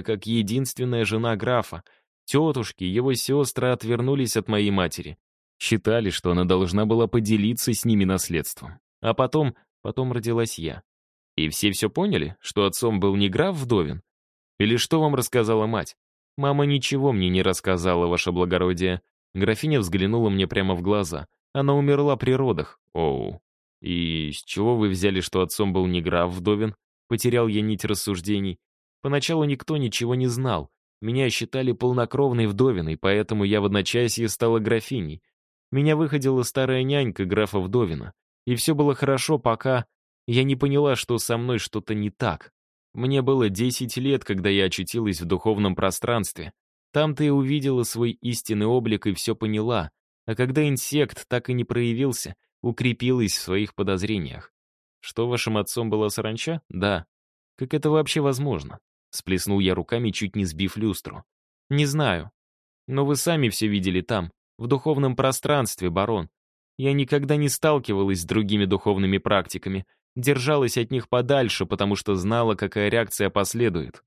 как единственная жена графа. Тетушки, его сестры отвернулись от моей матери. Считали, что она должна была поделиться с ними наследством. А потом, потом родилась я. И все все поняли, что отцом был не граф Вдовин? Или что вам рассказала мать? Мама ничего мне не рассказала, ваше благородие. Графиня взглянула мне прямо в глаза. Она умерла при родах. Оу. И с чего вы взяли, что отцом был не граф Вдовин? Потерял я нить рассуждений. Поначалу никто ничего не знал. Меня считали полнокровной вдовиной, поэтому я в одночасье стала графиней. Меня выходила старая нянька графа Вдовина. И все было хорошо, пока я не поняла, что со мной что-то не так. Мне было 10 лет, когда я очутилась в духовном пространстве. Там-то и увидела свой истинный облик и все поняла. А когда инсект так и не проявился, укрепилась в своих подозрениях. Что вашим отцом была саранча? Да. Как это вообще возможно? Сплеснул я руками, чуть не сбив люстру. Не знаю. Но вы сами все видели там, в духовном пространстве, барон. Я никогда не сталкивалась с другими духовными практиками, держалась от них подальше, потому что знала, какая реакция последует.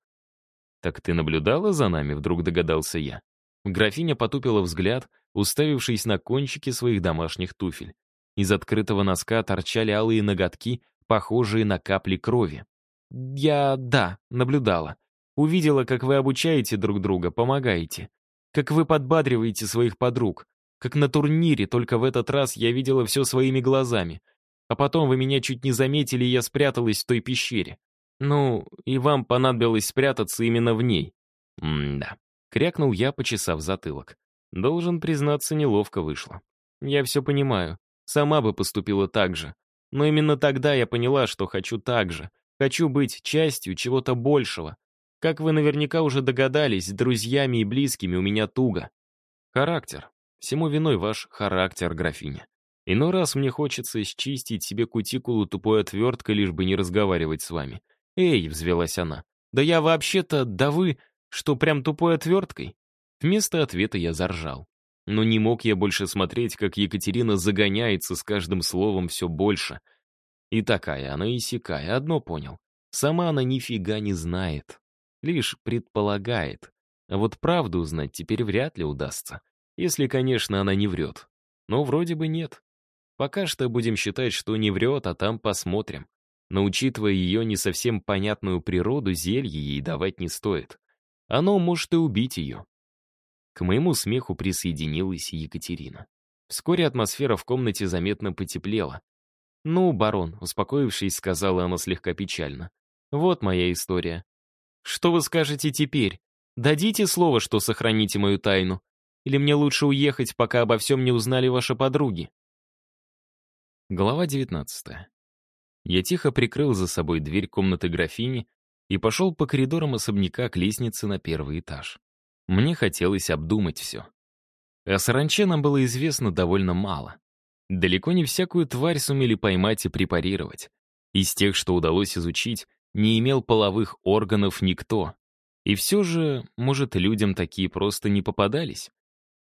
«Так ты наблюдала за нами?» — вдруг догадался я. Графиня потупила взгляд, уставившись на кончики своих домашних туфель. Из открытого носка торчали алые ноготки, похожие на капли крови. «Я, да, наблюдала. Увидела, как вы обучаете друг друга, помогаете. Как вы подбадриваете своих подруг. Как на турнире, только в этот раз я видела все своими глазами. А потом вы меня чуть не заметили, и я спряталась в той пещере. Ну, и вам понадобилось спрятаться именно в ней. М-да. Крякнул я, почесав затылок. Должен признаться, неловко вышло. Я все понимаю. Сама бы поступила так же. Но именно тогда я поняла, что хочу так же. Хочу быть частью чего-то большего. Как вы наверняка уже догадались, друзьями и близкими у меня туго. Характер. Всему виной ваш характер, графиня. Иной раз мне хочется счистить себе кутикулу тупой отверткой, лишь бы не разговаривать с вами. «Эй!» — взвелась она. «Да я вообще-то, да вы, что прям тупой отверткой?» Вместо ответа я заржал. Но не мог я больше смотреть, как Екатерина загоняется с каждым словом все больше. И такая она и сякая, одно понял. Сама она нифига не знает. Лишь предполагает. А вот правду узнать теперь вряд ли удастся. Если, конечно, она не врет. Но вроде бы нет. Пока что будем считать, что не врет, а там посмотрим. Но учитывая ее не совсем понятную природу, зелье ей давать не стоит. Оно может и убить ее. К моему смеху присоединилась Екатерина. Вскоре атмосфера в комнате заметно потеплела. «Ну, барон», — успокоившись, сказала она слегка печально. «Вот моя история. Что вы скажете теперь? Дадите слово, что сохраните мою тайну? Или мне лучше уехать, пока обо всем не узнали ваши подруги?» Глава 19. Я тихо прикрыл за собой дверь комнаты графини и пошел по коридорам особняка к лестнице на первый этаж. Мне хотелось обдумать все. О саранче нам было известно довольно мало. Далеко не всякую тварь сумели поймать и препарировать. Из тех, что удалось изучить, не имел половых органов никто. И все же, может, людям такие просто не попадались?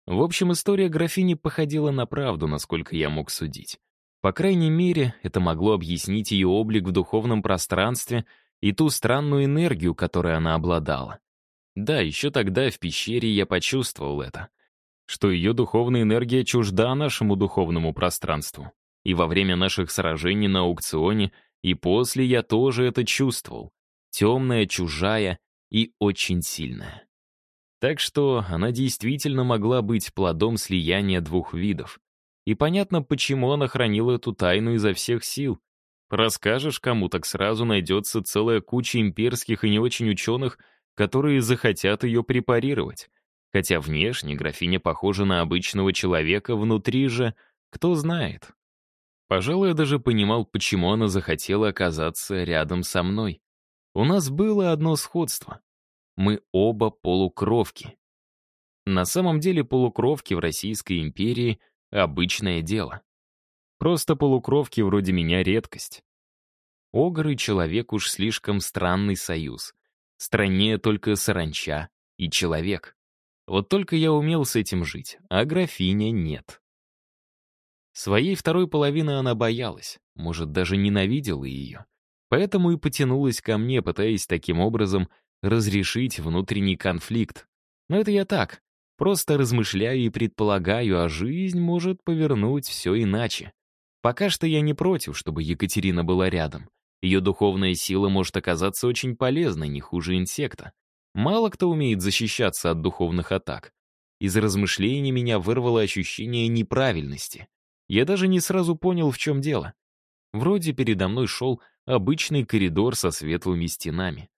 В общем, история графини походила на правду, насколько я мог судить. По крайней мере, это могло объяснить ее облик в духовном пространстве и ту странную энергию, которой она обладала. Да, еще тогда в пещере я почувствовал это, что ее духовная энергия чужда нашему духовному пространству. И во время наших сражений на аукционе и после я тоже это чувствовал. Темная, чужая и очень сильная. Так что она действительно могла быть плодом слияния двух видов. И понятно, почему она хранила эту тайну изо всех сил. Расскажешь кому, так сразу найдется целая куча имперских и не очень ученых, которые захотят ее препарировать. Хотя внешне графиня похожа на обычного человека, внутри же, кто знает. Пожалуй, я даже понимал, почему она захотела оказаться рядом со мной. У нас было одно сходство. Мы оба полукровки. На самом деле полукровки в Российской империи — Обычное дело. Просто полукровки вроде меня редкость. Огр и человек уж слишком странный союз. Страннее только саранча и человек. Вот только я умел с этим жить, а графиня нет. Своей второй половины она боялась, может, даже ненавидела ее. Поэтому и потянулась ко мне, пытаясь таким образом разрешить внутренний конфликт. Но это я так, просто размышляю и предполагаю, а жизнь может повернуть все иначе. Пока что я не против, чтобы Екатерина была рядом. Ее духовная сила может оказаться очень полезной, не хуже инсекта. Мало кто умеет защищаться от духовных атак. Из размышлений меня вырвало ощущение неправильности. Я даже не сразу понял, в чем дело. Вроде передо мной шел обычный коридор со светлыми стенами.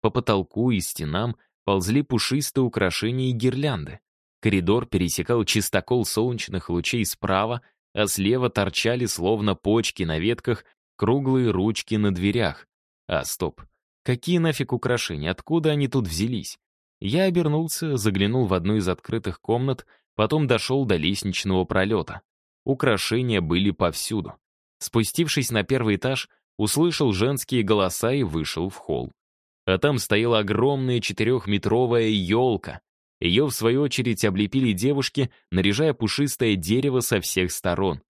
По потолку и стенам ползли пушистые украшения и гирлянды. Коридор пересекал чистокол солнечных лучей справа, а слева торчали, словно почки на ветках, круглые ручки на дверях. А, стоп. Какие нафиг украшения? Откуда они тут взялись? Я обернулся, заглянул в одну из открытых комнат, потом дошел до лестничного пролета. Украшения были повсюду. Спустившись на первый этаж, услышал женские голоса и вышел в холл. А там стояла огромная четырехметровая елка. Ее, в свою очередь, облепили девушки, наряжая пушистое дерево со всех сторон.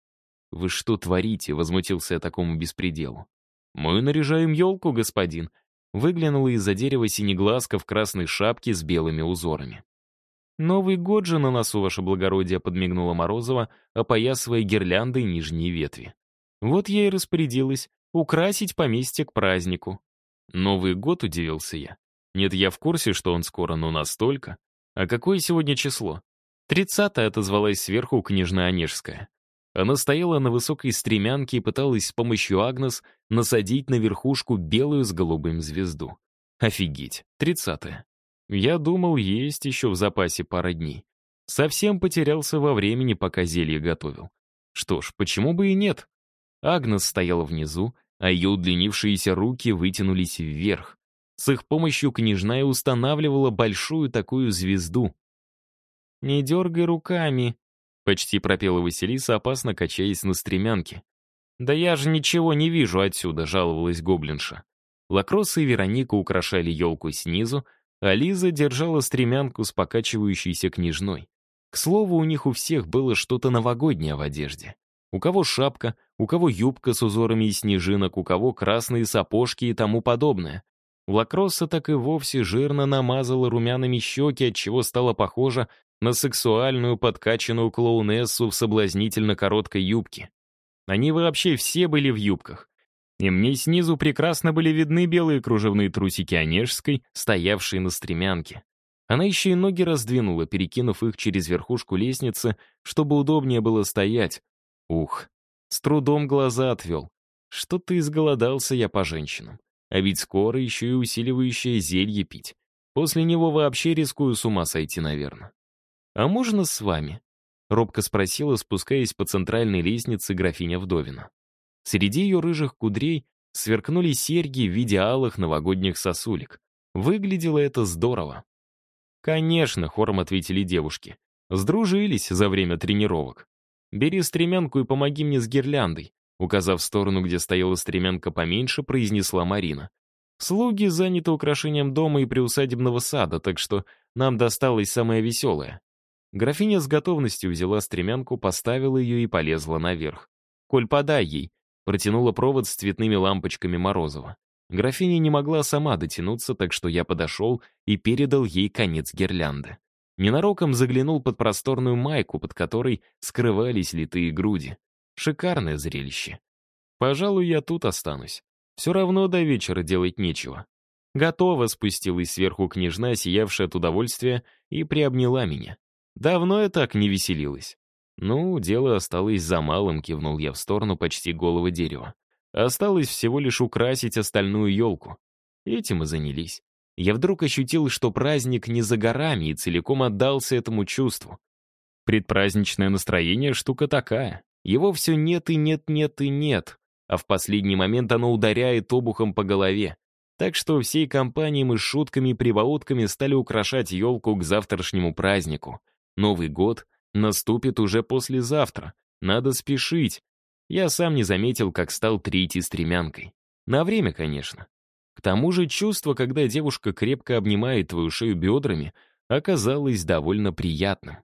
«Вы что творите?» — возмутился я такому беспределу. «Мы наряжаем елку, господин», — выглянула из-за дерева синеглазка в красной шапке с белыми узорами. «Новый год же на носу, ваше благородие», — подмигнула Морозова, опоясывая гирляндой нижние ветви. «Вот я и распорядилась украсить поместье к празднику». «Новый год?» — удивился я. «Нет, я в курсе, что он скоро, но настолько. А какое сегодня число?» Тридцатое отозвалась сверху княжна Онежская. Она стояла на высокой стремянке и пыталась с помощью Агнес насадить на верхушку белую с голубым звезду. Офигеть, тридцатое. Я думал, есть еще в запасе пара дней. Совсем потерялся во времени, пока зелье готовил. Что ж, почему бы и нет? Агнес стояла внизу, а ее удлинившиеся руки вытянулись вверх. С их помощью княжна и устанавливала большую такую звезду. «Не дергай руками», — почти пропела Василиса, опасно качаясь на стремянке. «Да я же ничего не вижу отсюда», — жаловалась гоблинша. Лакросса и Вероника украшали елку снизу, а Лиза держала стремянку с покачивающейся княжной. К слову, у них у всех было что-то новогоднее в одежде. У кого шапка, у кого юбка с узорами из снежинок, у кого красные сапожки и тому подобное. Лакросса так и вовсе жирно намазала румяными щеки, отчего стала похожа на сексуальную подкачанную клоунессу в соблазнительно короткой юбке. Они вообще все были в юбках. И мне снизу прекрасно были видны белые кружевные трусики Онежской, стоявшие на стремянке. Она еще и ноги раздвинула, перекинув их через верхушку лестницы, чтобы удобнее было стоять, Ух, с трудом глаза отвел. Что-то изголодался я по женщинам. А ведь скоро еще и усиливающее зелье пить. После него вообще рискую с ума сойти, наверное. «А можно с вами?» — робко спросила, спускаясь по центральной лестнице графиня Вдовина. Среди ее рыжих кудрей сверкнули серьги в виде алых новогодних сосулек. Выглядело это здорово. «Конечно», — хором ответили девушки. Сдружились за время тренировок. «Бери стремянку и помоги мне с гирляндой», указав в сторону, где стояла стремянка поменьше, произнесла Марина. «Слуги заняты украшением дома и приусадебного сада, так что нам досталось самое веселое». Графиня с готовностью взяла стремянку, поставила ее и полезла наверх. «Коль, подай ей», протянула провод с цветными лампочками Морозова. Графиня не могла сама дотянуться, так что я подошел и передал ей конец гирлянды. Ненароком заглянул под просторную майку, под которой скрывались литые груди. Шикарное зрелище. Пожалуй, я тут останусь. Все равно до вечера делать нечего. Готово спустилась сверху княжна, сиявшая от удовольствия, и приобняла меня. Давно я так не веселилась. Ну, дело осталось за малым, кивнул я в сторону почти голого дерева. Осталось всего лишь украсить остальную елку. Этим и занялись я вдруг ощутил, что праздник не за горами и целиком отдался этому чувству. Предпраздничное настроение — штука такая. Его все нет и нет, нет и нет, а в последний момент оно ударяет обухом по голове. Так что всей компанией мы с шутками и прибаутками стали украшать елку к завтрашнему празднику. Новый год наступит уже послезавтра. Надо спешить. Я сам не заметил, как стал третьей стремянкой. На время, конечно. К тому же чувство, когда девушка крепко обнимает твою шею бедрами, оказалось довольно приятным.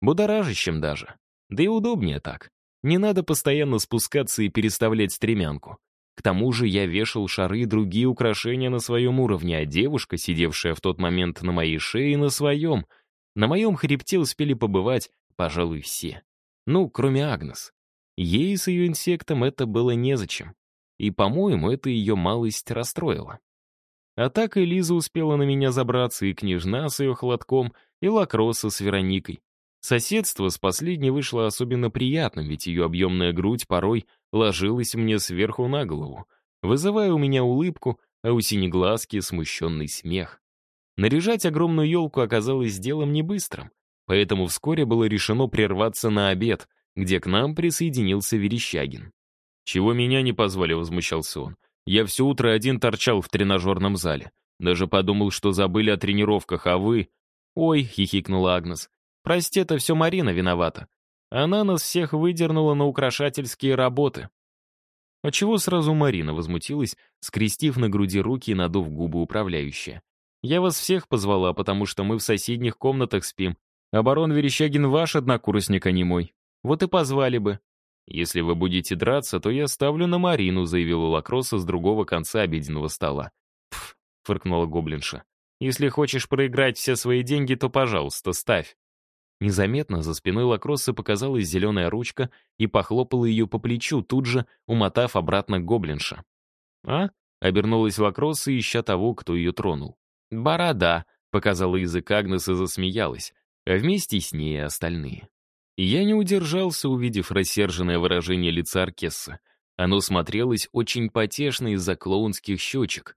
Будоражащим даже. Да и удобнее так. Не надо постоянно спускаться и переставлять стремянку. К тому же я вешал шары и другие украшения на своем уровне, а девушка, сидевшая в тот момент на моей шее, на своем. На моем хребте успели побывать, пожалуй, все. Ну, кроме Агнес. Ей с ее инсектом это было незачем. И, по-моему, это ее малость расстроило. А так и Лиза успела на меня забраться, и княжна с ее холодком, и Лакроса с Вероникой. Соседство с последней вышло особенно приятным, ведь ее объемная грудь порой ложилась мне сверху на голову, вызывая у меня улыбку, а у синеглазки смущенный смех. Наряжать огромную елку оказалось делом не быстрым, поэтому вскоре было решено прерваться на обед, где к нам присоединился Верещагин. «Чего меня не позвали?» — возмущался он. «Я все утро один торчал в тренажерном зале. Даже подумал, что забыли о тренировках, а вы...» «Ой», — хихикнула Агнес, Прости, это все Марина виновата. Она нас всех выдернула на украшательские работы. А чего сразу Марина возмутилась, скрестив на груди руки и надув губы управляющая. Я вас всех позвала, потому что мы в соседних комнатах спим, а барон Верещагин ваш однокурсник, а не мой. Вот и позвали бы. Если вы будете драться, то я ставлю на Марину, заявила Лакроса с другого конца обеденного стола. Пф, фыркнула гоблинша. Если хочешь проиграть все свои деньги, то, пожалуйста, ставь. Незаметно за спиной Лакроссы показалась зеленая ручка и похлопала ее по плечу, тут же умотав обратно гоблинша. «А?» — обернулась Лакросса, ища того, кто ее тронул. «Борода», — показала язык Агнес и засмеялась, а вместе с ней и остальные. Я не удержался, увидев рассерженное выражение лица Аркесса. Оно смотрелось очень потешно из-за клоунских щечек.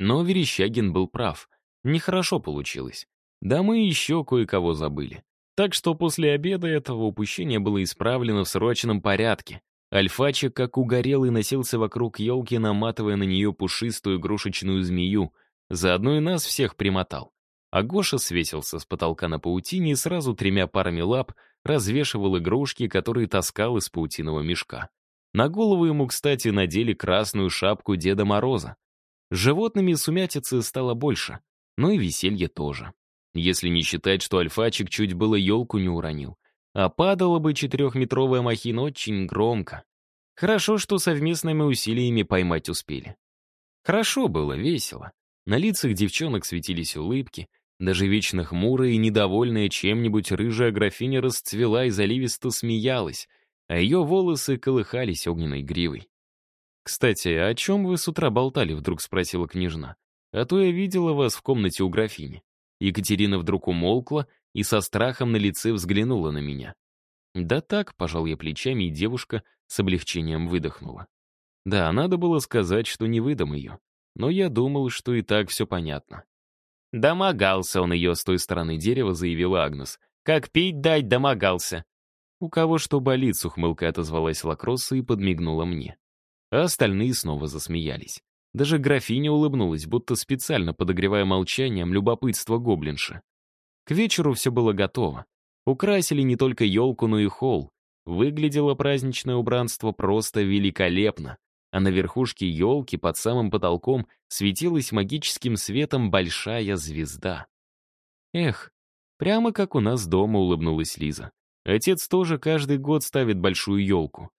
Но Верещагин был прав. Нехорошо получилось. Да мы еще кое-кого забыли. Так что после обеда этого упущения было исправлено в срочном порядке. Альфачик, как угорелый, носился вокруг елки, наматывая на нее пушистую игрушечную змею. Заодно и нас всех примотал. А Гоша свесился с потолка на паутине и сразу тремя парами лап развешивал игрушки, которые таскал из паутиного мешка. На голову ему, кстати, надели красную шапку Деда Мороза. С животными сумятицы стало больше, но и веселье тоже. Если не считать, что альфачик чуть было елку не уронил. А падала бы четырехметровая махина очень громко. Хорошо, что совместными усилиями поймать успели. Хорошо было, весело. На лицах девчонок светились улыбки. Даже вечно хмурая и недовольная чем-нибудь рыжая графиня расцвела и заливисто смеялась, а ее волосы колыхались огненной гривой. «Кстати, о чем вы с утра болтали?» — вдруг спросила княжна. «А то я видела вас в комнате у графини». Екатерина вдруг умолкла и со страхом на лице взглянула на меня. Да так, пожал я плечами, и девушка с облегчением выдохнула. Да, надо было сказать, что не выдам ее. Но я думал, что и так все понятно. «Домогался он ее с той стороны дерева», — заявила Агнес. «Как пить дать, домогался». «У кого что болит», — с ухмылкой отозвалась Лакросса и подмигнула мне. А остальные снова засмеялись. Даже графиня улыбнулась, будто специально подогревая молчанием любопытство гоблинши. К вечеру все было готово. Украсили не только елку, но и холл. Выглядело праздничное убранство просто великолепно, а на верхушке елки под самым потолком светилась магическим светом большая звезда. Эх, прямо как у нас дома улыбнулась Лиза. Отец тоже каждый год ставит большую елку.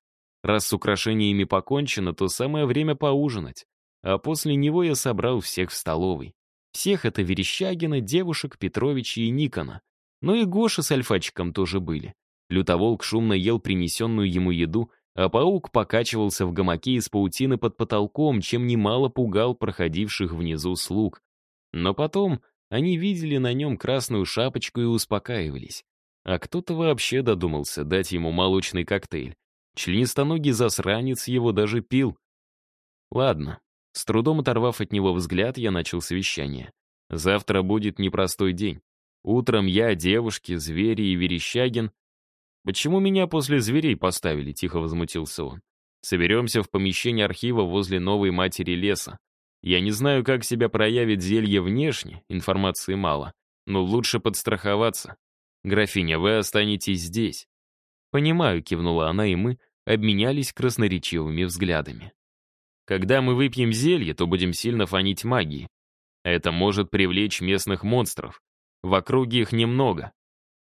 Раз с украшениями покончено, то самое время поужинать. А после него я собрал всех в столовой. Всех это Верещагина, девушек, Петровича и Никона. Но и Гоша с Альфачиком тоже были. Лютоволк шумно ел принесенную ему еду, а паук покачивался в гамаке из паутины под потолком, чем немало пугал проходивших внизу слуг. Но потом они видели на нем красную шапочку и успокаивались. А кто-то вообще додумался дать ему молочный коктейль. Членистоногий засранец его даже пил. Ладно, с трудом оторвав от него взгляд, я начал совещание. Завтра будет непростой день. Утром я, девушки, звери и Верещагин. «Почему меня после зверей поставили?» — тихо возмутился он. «Соберемся в помещении архива возле новой матери леса. Я не знаю, как себя проявит зелье внешне, информации мало, но лучше подстраховаться. Графиня, вы останетесь здесь». «Понимаю», — кивнула она, и мы обменялись красноречивыми взглядами. Когда мы выпьем зелье, то будем сильно фонить магией. Это может привлечь местных монстров. В округе их немного.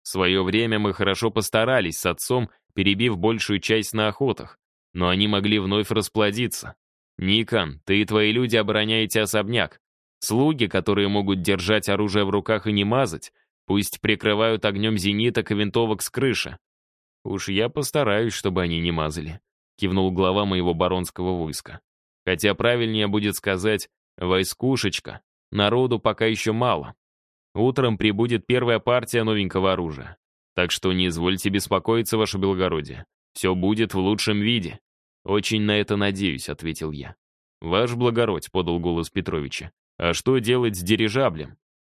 В свое время мы хорошо постарались с отцом, перебив большую часть на охотах, но они могли вновь расплодиться. «Никон, ты и твои люди обороняете особняк. Слуги, которые могут держать оружие в руках и не мазать, пусть прикрывают огнем зениток и винтовок с крыши. Уж я постараюсь, чтобы они не мазали», — кивнул глава моего баронского войска. «Хотя правильнее будет сказать «войскушечка». Народу пока еще мало. Утром прибудет первая партия новенького оружия. Так что не извольте беспокоиться, ваше благородие. Все будет в лучшем виде. Очень на это надеюсь, ответил я. Ваш благородь, подал голос Петровича. А что делать с дирижаблем?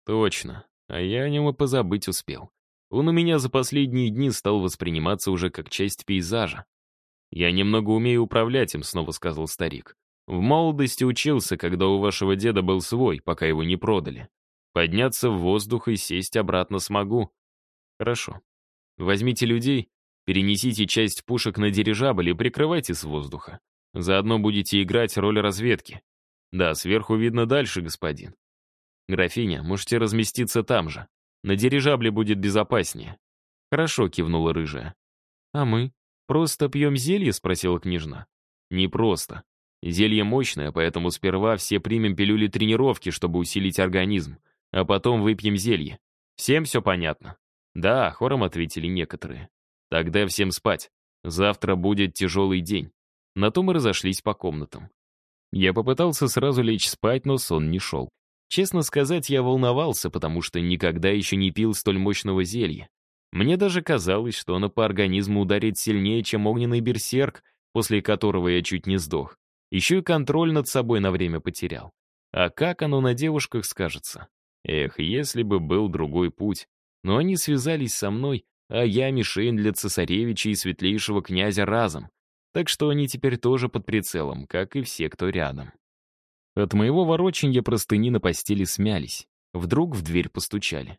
Точно. А я о нем и позабыть успел. Он у меня за последние дни стал восприниматься уже как часть пейзажа. «Я немного умею управлять им», — снова сказал старик. «В молодости учился, когда у вашего деда был свой, пока его не продали. Подняться в воздух и сесть обратно смогу. Хорошо. Возьмите людей, перенесите часть пушек на дирижабль и прикрывайте с воздуха. Заодно будете играть роль разведки. Да, сверху видно дальше, господин. Графиня, можете разместиться там же. На дирижабле будет безопаснее. Хорошо, кивнула рыжая. А мы? Просто пьем зелье? Спросила княжна. Не просто. Зелье мощное, поэтому сперва все примем пилюли тренировки, чтобы усилить организм а потом выпьем зелье. Всем все понятно?» «Да», — хором ответили некоторые. «Тогда всем спать. Завтра будет тяжелый день». На то мы разошлись по комнатам. Я попытался сразу лечь спать, но сон не шел. Честно сказать, я волновался, потому что никогда еще не пил столь мощного зелья. Мне даже казалось, что оно по организму ударит сильнее, чем огненный берсерк, после которого я чуть не сдох. Еще и контроль над собой на время потерял. А как оно на девушках скажется? Эх, если бы был другой путь. Но они связались со мной, а я мишень для цесаревича и светлейшего князя разом. Так что они теперь тоже под прицелом, как и все, кто рядом. От моего вороченья простыни на постели смялись. Вдруг в дверь постучали.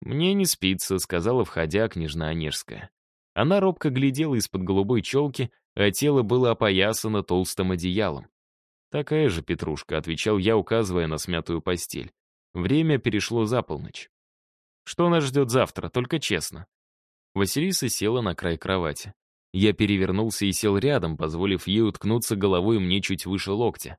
«Мне не спится», — сказала, входя княжна Онежская. Она робко глядела из-под голубой челки, а тело было опоясано толстым одеялом. «Такая же петрушка», — отвечал я, указывая на смятую постель. Время перешло за полночь. Что нас ждет завтра, только честно. Василиса села на край кровати. Я перевернулся и сел рядом, позволив ей уткнуться головой мне чуть выше локтя.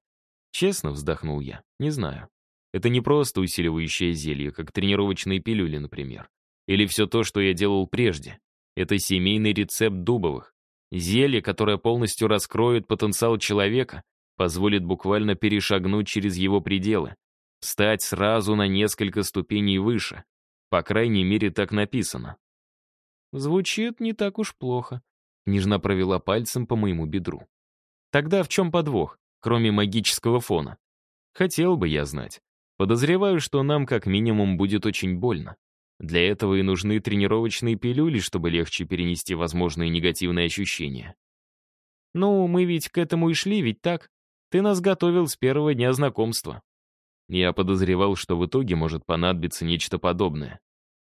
Честно, вздохнул я, не знаю. Это не просто усиливающее зелье, как тренировочные пилюли, например. Или все то, что я делал прежде. Это семейный рецепт Дубовых. Зелье, которое полностью раскроет потенциал человека, позволит буквально перешагнуть через его пределы. Стать сразу на несколько ступеней выше. По крайней мере, так написано. Звучит не так уж плохо. Княжна провела пальцем по моему бедру. Тогда в чем подвох, кроме магического фона? Хотел бы я знать. Подозреваю, что нам как минимум будет очень больно. Для этого и нужны тренировочные пилюли, чтобы легче перенести возможные негативные ощущения. Ну, мы ведь к этому и шли, ведь так? Ты нас готовил с первого дня знакомства. Я подозревал, что в итоге может понадобиться нечто подобное.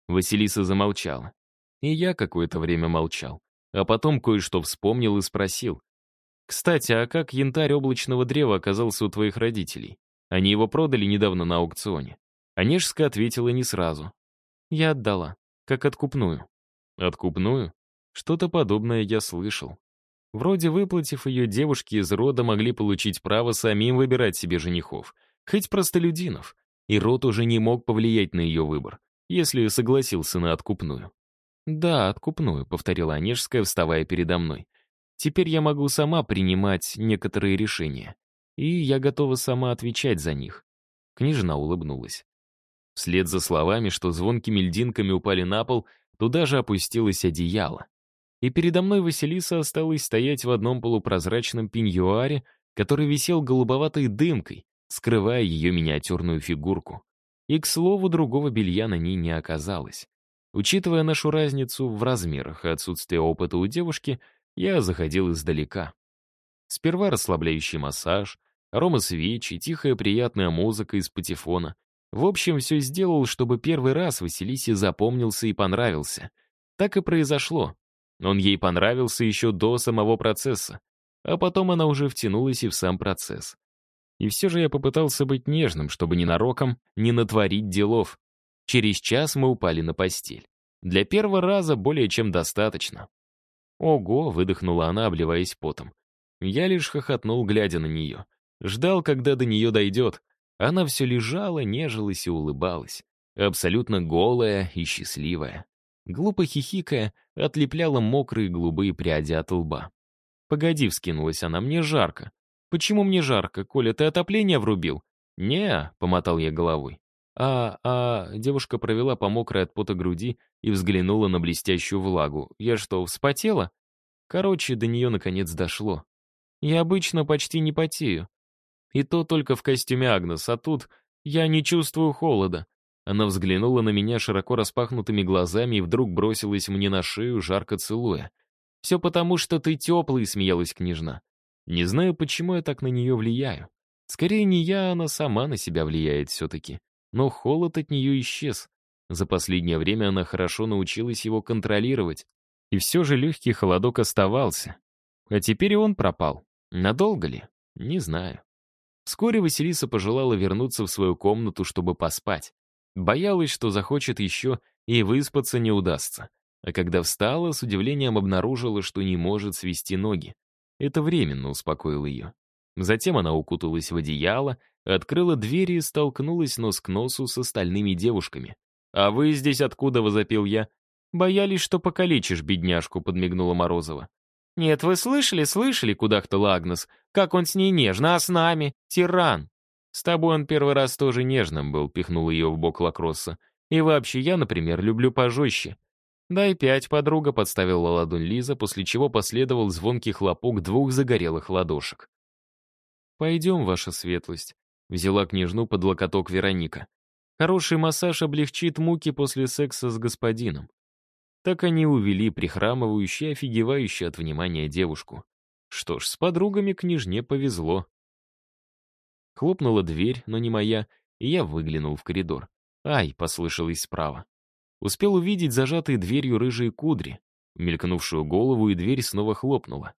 Василиса замолчала. И я какое-то время молчал. А потом кое-что вспомнил и спросил. «Кстати, а как янтарь облачного древа оказался у твоих родителей? Они его продали недавно на аукционе». Онежска ответила не сразу. «Я отдала. Как откупную». «Откупную?» Что-то подобное я слышал. Вроде выплатив ее, девушки из рода могли получить право самим выбирать себе женихов — хоть простолюдинов, и род уже не мог повлиять на ее выбор, если согласился на откупную. «Да, откупную», — повторила Онежская, вставая передо мной. «Теперь я могу сама принимать некоторые решения, и я готова сама отвечать за них». Княжна улыбнулась. Вслед за словами, что звонкими льдинками упали на пол, туда же опустилось одеяло. И передо мной Василиса осталась стоять в одном полупрозрачном пеньюаре, который висел голубоватой дымкой, скрывая ее миниатюрную фигурку. И, к слову, другого белья на ней не оказалось. Учитывая нашу разницу в размерах и отсутствие опыта у девушки, я заходил издалека. Сперва расслабляющий массаж, арома свечи, тихая приятная музыка из патефона. В общем, все сделал, чтобы первый раз Василисе запомнился и понравился. Так и произошло. Он ей понравился еще до самого процесса, а потом она уже втянулась и в сам процесс. И все же я попытался быть нежным, чтобы ненароком не натворить делов. Через час мы упали на постель. Для первого раза более чем достаточно. «Ого!» — выдохнула она, обливаясь потом. Я лишь хохотнул, глядя на нее. Ждал, когда до нее дойдет. Она все лежала, нежилась и улыбалась. Абсолютно голая и счастливая. Глупо хихикая, отлепляла мокрые голубые пряди от лба. «Погоди», — вскинулась она, — «мне жарко». «Почему мне жарко? Коля, ты отопление врубил?» «Не», — помотал я головой. «А, а...» — девушка провела по мокрой от пота груди и взглянула на блестящую влагу. «Я что, вспотела?» Короче, до нее наконец дошло. «Я обычно почти не потею. И то только в костюме Агнес, а тут я не чувствую холода». Она взглянула на меня широко распахнутыми глазами и вдруг бросилась мне на шею, жарко целуя. «Все потому, что ты теплый», — смеялась княжна. Не знаю, почему я так на нее влияю. Скорее, не я, она сама на себя влияет все-таки. Но холод от нее исчез. За последнее время она хорошо научилась его контролировать. И все же легкий холодок оставался. А теперь и он пропал. Надолго ли? Не знаю. Вскоре Василиса пожелала вернуться в свою комнату, чтобы поспать. Боялась, что захочет еще и выспаться не удастся. А когда встала, с удивлением обнаружила, что не может свести ноги. Это временно успокоило ее. Затем она укуталась в одеяло, открыла дверь и столкнулась нос к носу с остальными девушками. «А вы здесь откуда?» — возопил я. «Боялись, что покалечишь бедняжку», — подмигнула Морозова. «Нет, вы слышали, слышали?» — кудахтал Агнес. «Как он с ней нежно, а с нами? Тиран!» «С тобой он первый раз тоже нежным был», — пихнул ее в бок Лакросса. «И вообще, я, например, люблю пожестче. «Дай пять, подруга», — подставила ладонь Лиза, после чего последовал звонкий хлопок двух загорелых ладошек. «Пойдем, ваша светлость», — взяла княжну под локоток Вероника. «Хороший массаж облегчит муки после секса с господином». Так они увели прихрамывающую, офигевающую от внимания девушку. Что ж, с подругами княжне повезло. Хлопнула дверь, но не моя, и я выглянул в коридор. «Ай!» — послышалось справа. Успел увидеть зажатые дверью рыжие кудри, мелькнувшую голову, и дверь снова хлопнула.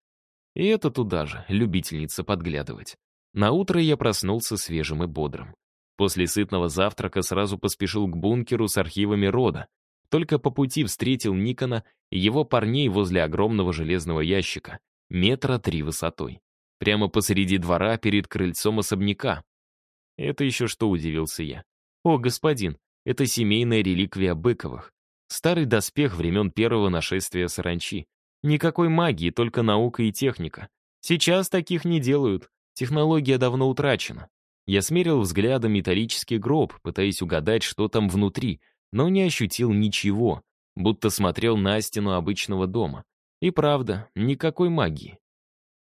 И это туда же, любительница подглядывать. На утро я проснулся свежим и бодрым. После сытного завтрака сразу поспешил к бункеру с архивами рода. Только по пути встретил Никона и его парней возле огромного железного ящика, метра три высотой. Прямо посреди двора перед крыльцом особняка. Это еще что, удивился я. «О, господин, это семейная реликвия Быковых. Старый доспех времен первого нашествия саранчи. Никакой магии, только наука и техника. Сейчас таких не делают. Технология давно утрачена. Я смерил взглядом металлический гроб, пытаясь угадать, что там внутри, но не ощутил ничего, будто смотрел на стену обычного дома. И правда, никакой магии.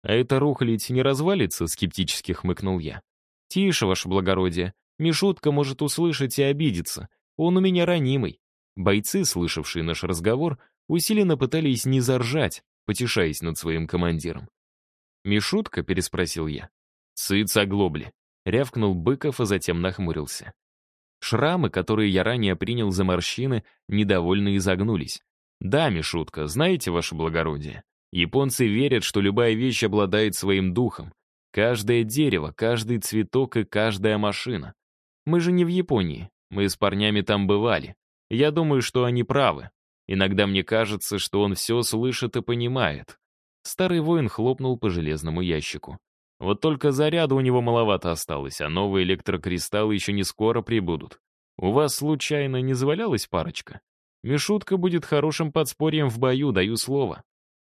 «А эта рухлядь не развалится?» — скептически хмыкнул я. «Тише, ваше благородие. Мишутка может услышать и обидеться. Он у меня ранимый. Бойцы, слышавшие наш разговор, усиленно пытались не заржать, потешаясь над своим командиром. «Мишутка?» — переспросил я. «Цыц оглобли», — рявкнул Быков, а затем нахмурился. Шрамы, которые я ранее принял за морщины, недовольно изогнулись. «Да, Мишутка, знаете, ваше благородие, японцы верят, что любая вещь обладает своим духом. Каждое дерево, каждый цветок и каждая машина. Мы же не в Японии. Мы с парнями там бывали. Я думаю, что они правы. Иногда мне кажется, что он все слышит и понимает. Старый воин хлопнул по железному ящику. Вот только заряда у него маловато осталось, а новые электрокристаллы еще не скоро прибудут. У вас, случайно, не завалялась парочка? Мишутка будет хорошим подспорьем в бою, даю слово.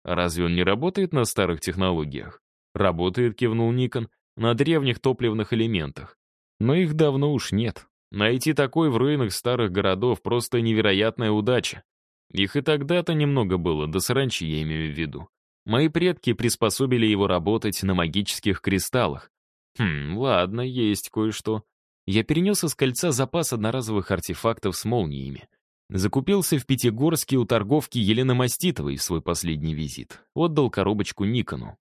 Разве он не работает на старых технологиях? Работает, кивнул Никон, на древних топливных элементах. Но их давно уж нет. Найти такой в руинах старых городов просто невероятная удача. Их и тогда-то немного было, да саранчи я имею в виду. Мои предки приспособили его работать на магических кристаллах. Хм, ладно, есть кое-что. Я перенес из кольца запас одноразовых артефактов с молниями. Закупился в Пятигорске у торговки Елены Маститовой в свой последний визит. Отдал коробочку Никону.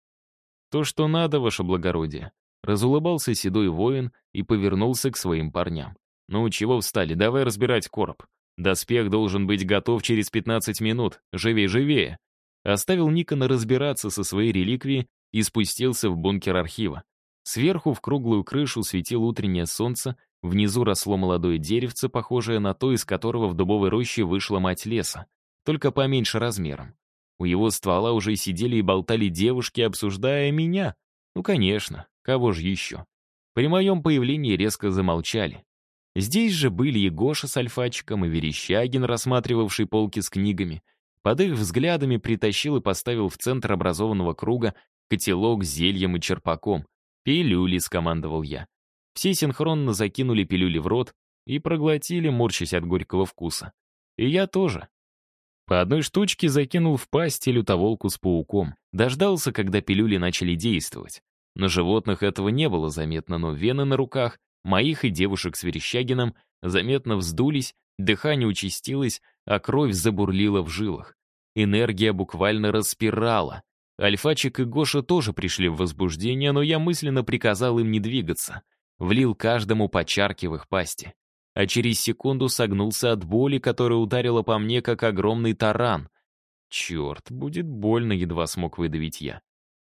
То, что надо, ваше благородие. Разулыбался седой воин и повернулся к своим парням. «Ну, чего встали? Давай разбирать короб. Доспех должен быть готов через 15 минут. Живее, живее!» Оставил Никона разбираться со своей реликвией и спустился в бункер архива. Сверху в круглую крышу светило утреннее солнце, внизу росло молодое деревце, похожее на то, из которого в дубовой роще вышла мать леса, только поменьше размером. У его ствола уже сидели и болтали девушки, обсуждая меня. Ну, конечно, кого же еще? При моем появлении резко замолчали. Здесь же были и Гоша с альфачиком, и Верещагин, рассматривавший полки с книгами. Под их взглядами притащил и поставил в центр образованного круга котелок с зельем и черпаком. «Пилюли», — скомандовал я. Все синхронно закинули пилюли в рот и проглотили, морщась от горького вкуса. И я тоже. По одной штучке закинул в пасть лютоволку с пауком. Дождался, когда пилюли начали действовать. На животных этого не было заметно, но вены на руках, моих и девушек с Верещагиным, заметно вздулись, дыхание участилось, а кровь забурлила в жилах. Энергия буквально распирала. Альфачик и Гоша тоже пришли в возбуждение, но я мысленно приказал им не двигаться. Влил каждому по чарке в их пасти. А через секунду согнулся от боли, которая ударила по мне, как огромный таран. Черт, будет больно, едва смог выдавить я.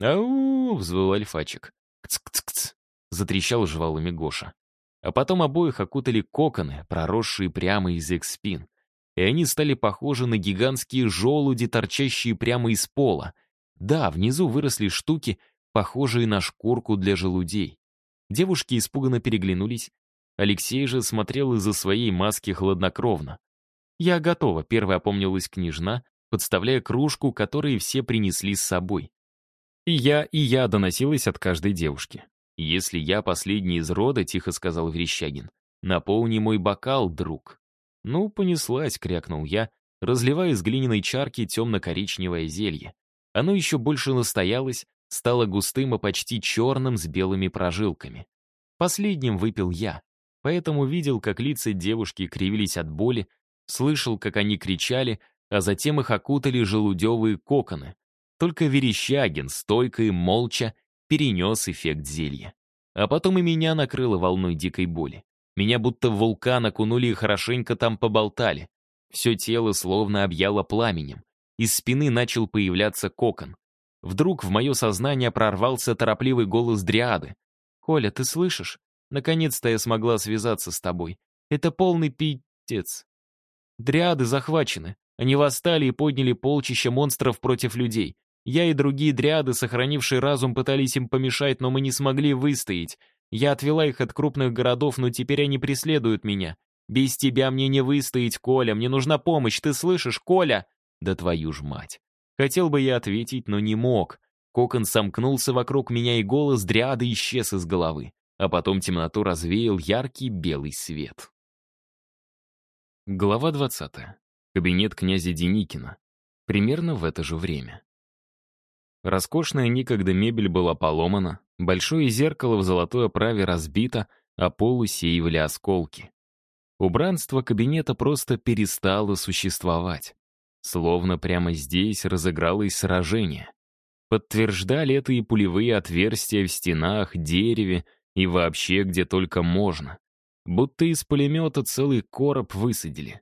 «Ау!» — взвыл альфачик. «Кц-кц-кц!» — затрещал жвалами Гоша. А потом обоих окутали коконы, проросшие прямо из их спин. И они стали похожи на гигантские желуди, торчащие прямо из пола. Да, внизу выросли штуки, похожие на шкурку для желудей. Девушки испуганно переглянулись. Алексей же смотрел из-за своей маски хладнокровно. «Я готова», — первая опомнилась княжна, подставляя кружку, которую все принесли с собой. И я, и я доносилась от каждой девушки. «Если я последний из рода», — тихо сказал Верещагин, — «наполни мой бокал, друг». «Ну, понеслась», — крякнул я, разливая из глиняной чарки темно-коричневое зелье. Оно еще больше настоялось, стало густым и почти черным с белыми прожилками. Последним выпил я, поэтому видел, как лица девушки кривились от боли, слышал, как они кричали, а затем их окутали желудевые коконы. Только Верещагин, стойко и молча, перенес эффект зелья. А потом и меня накрыло волной дикой боли. Меня будто в вулкан окунули и хорошенько там поболтали. Все тело словно объяло пламенем. Из спины начал появляться кокон. Вдруг в мое сознание прорвался торопливый голос Дриады. «Коля, ты слышишь? Наконец-то я смогла связаться с тобой. Это полный пиздец. Дриады захвачены. Они восстали и подняли полчища монстров против людей. Я и другие дриады, сохранившие разум, пытались им помешать, но мы не смогли выстоять. Я отвела их от крупных городов, но теперь они преследуют меня. Без тебя мне не выстоять, Коля. Мне нужна помощь, ты слышишь, Коля? Да твою ж мать. Хотел бы я ответить, но не мог. Кокон сомкнулся вокруг меня, и голос дриады исчез из головы. А потом темноту развеял яркий белый свет. Глава 20. Кабинет князя Деникина. Примерно в это же время. Роскошная никогда мебель была поломана, большое зеркало в золотой оправе разбито, а пол усеивали осколки. Убранство кабинета просто перестало существовать. Словно прямо здесь разыгралось сражение. Подтверждали это и пулевые отверстия в стенах, дереве и вообще где только можно. Будто из пулемета целый короб высадили.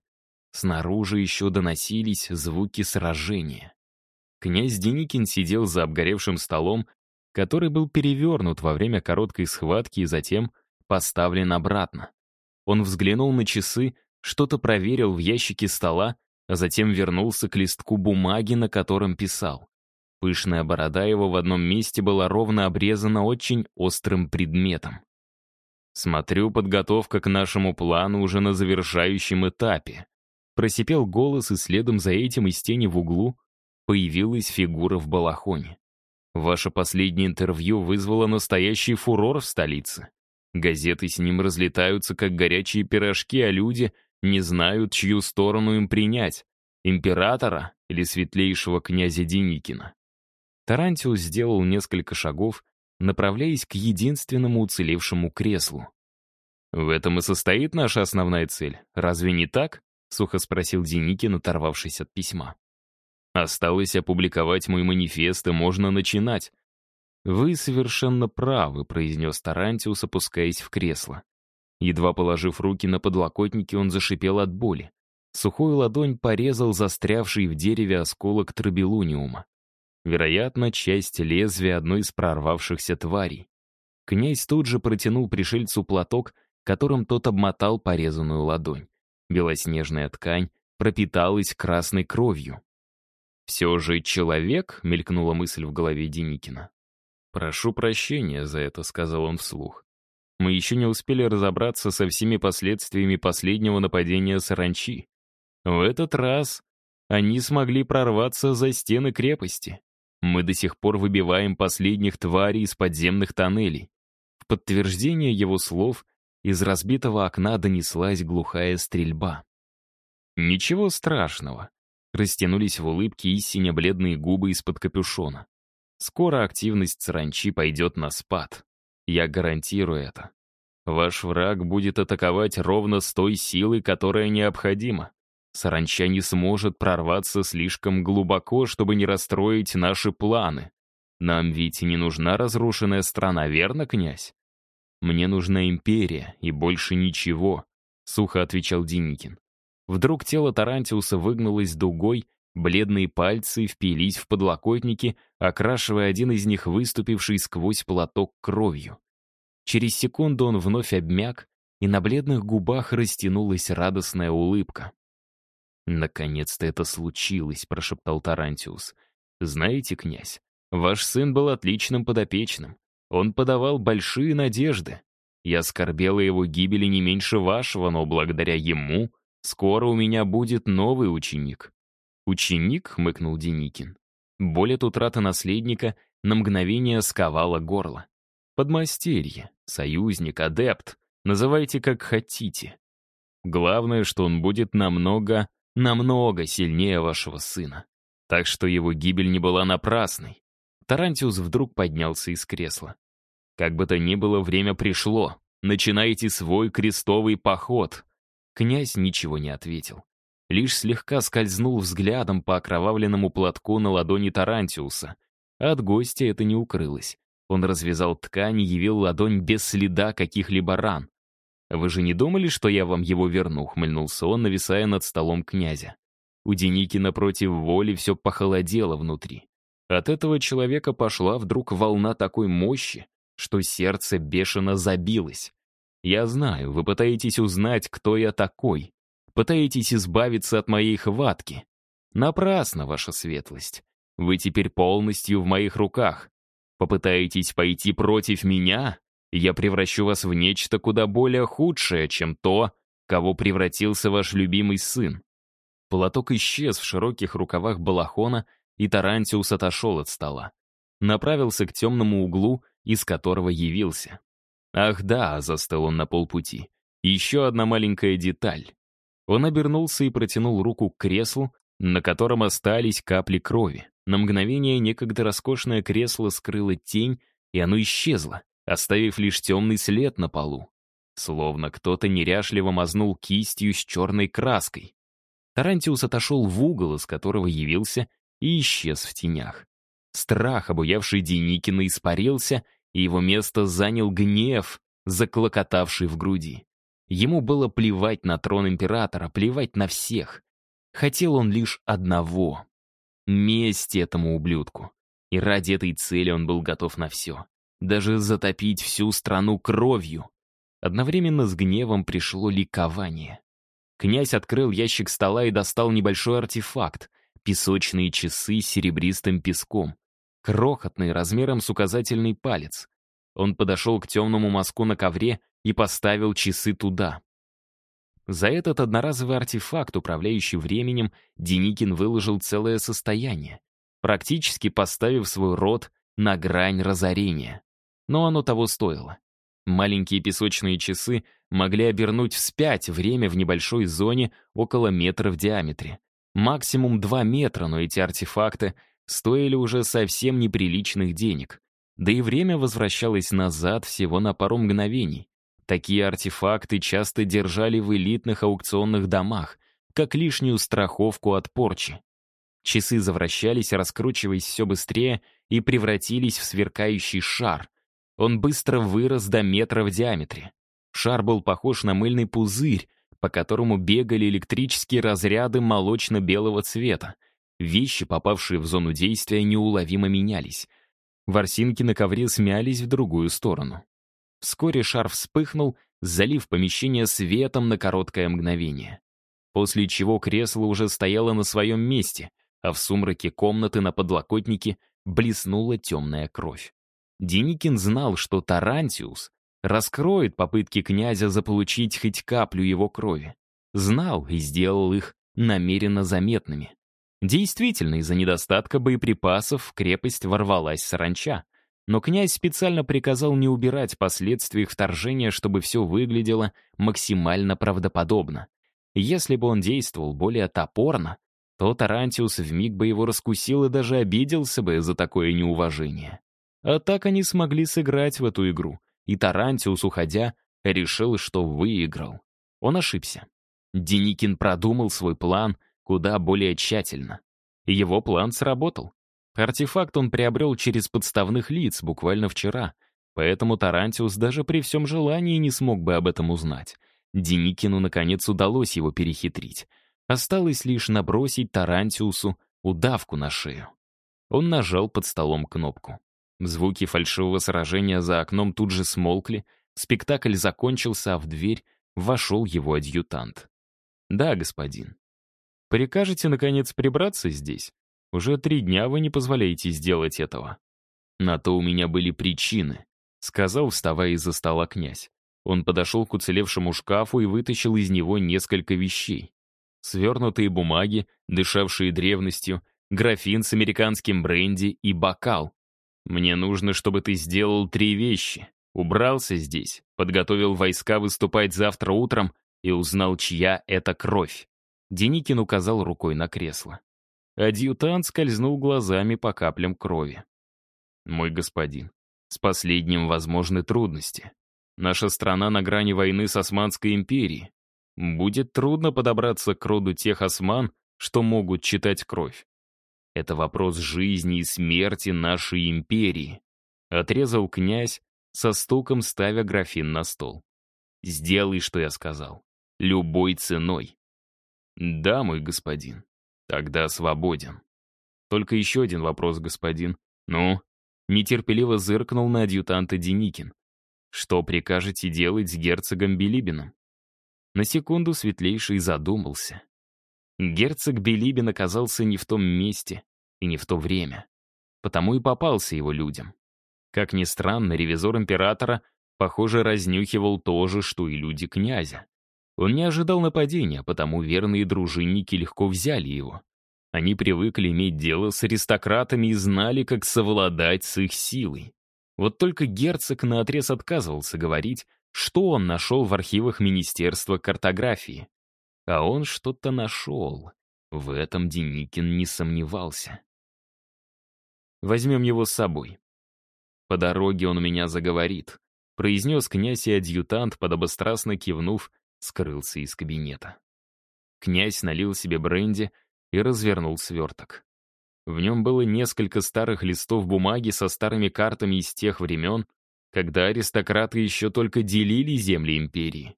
Снаружи еще доносились звуки сражения. Князь Деникин сидел за обгоревшим столом, который был перевернут во время короткой схватки и затем поставлен обратно. Он взглянул на часы, что-то проверил в ящике стола, а затем вернулся к листку бумаги, на котором писал. Пышная борода его в одном месте была ровно обрезана очень острым предметом. «Смотрю, подготовка к нашему плану уже на завершающем этапе», просипел голос, и следом за этим из тени в углу появилась фигура в балахоне. Ваше последнее интервью вызвало настоящий фурор в столице. Газеты с ним разлетаются, как горячие пирожки, а люди не знают, чью сторону им принять — императора или светлейшего князя Деникина. Тарантиус сделал несколько шагов, направляясь к единственному уцелевшему креслу. «В этом и состоит наша основная цель. Разве не так?» — сухо спросил Деникин, оторвавшись от письма. Осталось опубликовать мой манифест, и можно начинать. «Вы совершенно правы», — произнес Тарантиус, опускаясь в кресло. Едва положив руки на подлокотники, он зашипел от боли. Сухой ладонь порезал застрявший в дереве осколок трабелуниума. Вероятно, часть лезвия одной из прорвавшихся тварей. Князь тут же протянул пришельцу платок, которым тот обмотал порезанную ладонь. Белоснежная ткань пропиталась красной кровью. «Все же человек?» — мелькнула мысль в голове Деникина. «Прошу прощения за это», — сказал он вслух. «Мы еще не успели разобраться со всеми последствиями последнего нападения саранчи. В этот раз они смогли прорваться за стены крепости. Мы до сих пор выбиваем последних тварей из подземных тоннелей. В подтверждение его слов из разбитого окна донеслась глухая стрельба. Ничего страшного. Растянулись в улыбке истине бледные губы из-под капюшона. Скоро активность саранчи пойдет на спад. Я гарантирую это. Ваш враг будет атаковать ровно с той силой, которая необходима. Саранча не сможет прорваться слишком глубоко, чтобы не расстроить наши планы. Нам ведь не нужна разрушенная страна, верно, князь? Мне нужна империя и больше ничего, сухо отвечал Деникин. Вдруг тело Тарантиуса выгнулось дугой, бледные пальцы впились в подлокотники, окрашивая один из них выступивший сквозь платок кровью. Через секунду он вновь обмяк, и на бледных губах растянулась радостная улыбка. «Наконец-то это случилось», — прошептал Тарантиус. «Знаете, князь, ваш сын был отличным подопечным. Он подавал большие надежды. Я скорбела его гибели не меньше вашего, но благодаря ему скоро у меня будет новый ученик». «Ученик?» — хмыкнул Деникин. Боль от утраты наследника на мгновение сковала горло. «Подмастерье, союзник, адепт, называйте как хотите. Главное, что он будет намного намного сильнее вашего сына. Так что его гибель не была напрасной. Тарантиус вдруг поднялся из кресла. Как бы то ни было, время пришло. Начинайте свой крестовый поход. Князь ничего не ответил. Лишь слегка скользнул взглядом по окровавленному платку на ладони Тарантиуса. От гостя это не укрылось. Он развязал ткань и явил ладонь без следа каких-либо ран. «Вы же не думали, что я вам его верну?» — хмыльнулся он, нависая над столом князя. У Деникина против воли все похолодело внутри. От этого человека пошла вдруг волна такой мощи, что сердце бешено забилось. «Я знаю, вы пытаетесь узнать, кто я такой. Пытаетесь избавиться от моей хватки. Напрасно, ваша светлость. Вы теперь полностью в моих руках. Попытаетесь пойти против меня? я превращу вас в нечто куда более худшее, чем то, кого превратился ваш любимый сын». Платок исчез в широких рукавах балахона, и Тарантиус отошел от стола. Направился к темному углу, из которого явился. Ах да, застыл он на полпути. Еще одна маленькая деталь. Он обернулся и протянул руку к креслу, на котором остались капли крови. На мгновение некогда роскошное кресло скрыло тень, и оно исчезло оставив лишь темный след на полу. Словно кто-то неряшливо мазнул кистью с черной краской. Тарантиус отошел в угол, из которого явился, и исчез в тенях. Страх, обуявший Деникина, испарился, и его место занял гнев, заклокотавший в груди. Ему было плевать на трон императора, плевать на всех. Хотел он лишь одного — мести этому ублюдку. И ради этой цели он был готов на все даже затопить всю страну кровью. Одновременно с гневом пришло ликование. Князь открыл ящик стола и достал небольшой артефакт — песочные часы с серебристым песком, крохотный, размером с указательный палец. Он подошел к темному мазку на ковре и поставил часы туда. За этот одноразовый артефакт, управляющий временем, Деникин выложил целое состояние, практически поставив свой род на грань разорения но оно того стоило. Маленькие песочные часы могли обернуть вспять время в небольшой зоне около метра в диаметре. Максимум 2 метра, но эти артефакты стоили уже совсем неприличных денег. Да и время возвращалось назад всего на пару мгновений. Такие артефакты часто держали в элитных аукционных домах, как лишнюю страховку от порчи. Часы завращались, раскручиваясь все быстрее, и превратились в сверкающий шар, он быстро вырос до метра в диаметре. Шар был похож на мыльный пузырь, по которому бегали электрические разряды молочно-белого цвета. Вещи, попавшие в зону действия, неуловимо менялись. Ворсинки на ковре смялись в другую сторону. Вскоре шар вспыхнул, залив помещение светом на короткое мгновение. После чего кресло уже стояло на своем месте, а в сумраке комнаты на подлокотнике блеснула темная кровь. Деникин знал, что Тарантиус раскроет попытки князя заполучить хоть каплю его крови. Знал и сделал их намеренно заметными. Действительно, из-за недостатка боеприпасов в крепость ворвалась саранча. Но князь специально приказал не убирать последствий вторжения, чтобы все выглядело максимально правдоподобно. Если бы он действовал более топорно, то Тарантиус вмиг бы его раскусил и даже обиделся бы за такое неуважение. А так они смогли сыграть в эту игру, и Тарантиус, уходя, решил, что выиграл. Он ошибся. Деникин продумал свой план куда более тщательно. Его план сработал. Артефакт он приобрел через подставных лиц буквально вчера, поэтому Тарантиус даже при всем желании не смог бы об этом узнать. Деникину, наконец, удалось его перехитрить. Осталось лишь набросить Тарантиусу удавку на шею. Он нажал под столом кнопку. Звуки фальшивого сражения за окном тут же смолкли, спектакль закончился, а в дверь вошел его адъютант. «Да, господин. Прикажете, наконец, прибраться здесь? Уже три дня вы не позволяете сделать этого». «На то у меня были причины», — сказал, вставая из-за стола князь. Он подошел к уцелевшему шкафу и вытащил из него несколько вещей. Свернутые бумаги, дышавшие древностью, графин с американским бренди и бокал. Мне нужно, чтобы ты сделал три вещи. Убрался здесь, подготовил войска выступать завтра утром и узнал, чья это кровь. Деникин указал рукой на кресло. Адъютант скользнул глазами по каплям крови. «Мой господин, с последним возможны трудности. Наша страна на грани войны с Османской империей. Будет трудно подобраться к роду тех осман, что могут читать кровь. Это вопрос жизни и смерти нашей империи», — отрезал князь, со стуком ставя графин на стол. «Сделай, что я сказал. Любой ценой». «Да, мой господин. Тогда свободен». «Только еще один вопрос, господин. Ну?» Нетерпеливо зыркнул на адъютанта Деникин. «Что прикажете делать с герцогом Билибиным?» На секунду светлейший задумался. Герцог Белибин оказался не в том месте и не в то время. Потому и попался его людям. Как ни странно, ревизор императора, похоже, разнюхивал то же, что и люди князя. Он не ожидал нападения, потому верные дружинники легко взяли его. Они привыкли иметь дело с аристократами и знали, как совладать с их силой. Вот только герцог наотрез отказывался говорить, что он нашел в архивах Министерства картографии. А он что-то нашел. В этом Деникин не сомневался. Возьмем его с собой. По дороге он меня заговорит, произнес князь и адъютант, подобострастно кивнув, скрылся из кабинета. Князь налил себе бренди и развернул сверток. В нем было несколько старых листов бумаги со старыми картами из тех времен, когда аристократы еще только делили земли империи.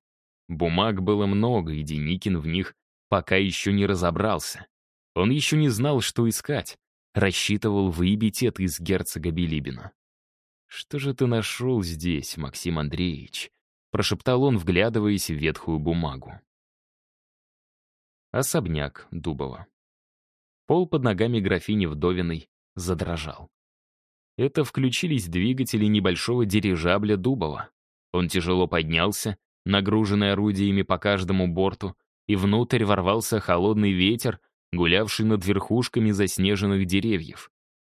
Бумаг было много, и Деникин в них пока еще не разобрался. Он еще не знал, что искать, рассчитывал выбить это из герцога Билибина. «Что же ты нашел здесь, Максим Андреевич?» Прошептал он, вглядываясь в ветхую бумагу. Особняк Дубова. Пол под ногами графини Вдовиной задрожал. Это включились двигатели небольшого дирижабля Дубова. Он тяжело поднялся, нагруженный орудиями по каждому борту, и внутрь ворвался холодный ветер, гулявший над верхушками заснеженных деревьев.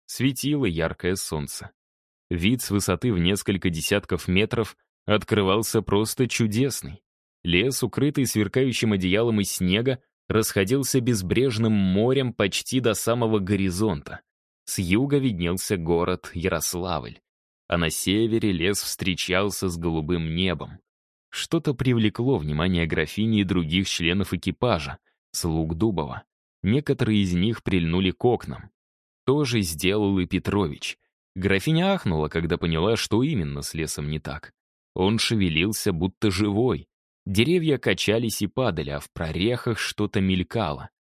Светило яркое солнце. Вид с высоты в несколько десятков метров открывался просто чудесный. Лес, укрытый сверкающим одеялом из снега, расходился безбрежным морем почти до самого горизонта. С юга виднелся город Ярославль, а на севере лес встречался с голубым небом. Что-то привлекло внимание графини и других членов экипажа, слуг Дубова. Некоторые из них прильнули к окнам. То же сделал и Петрович. Графиня ахнула, когда поняла, что именно с лесом не так. Он шевелился, будто живой. Деревья качались и падали, а в прорехах что-то мелькало.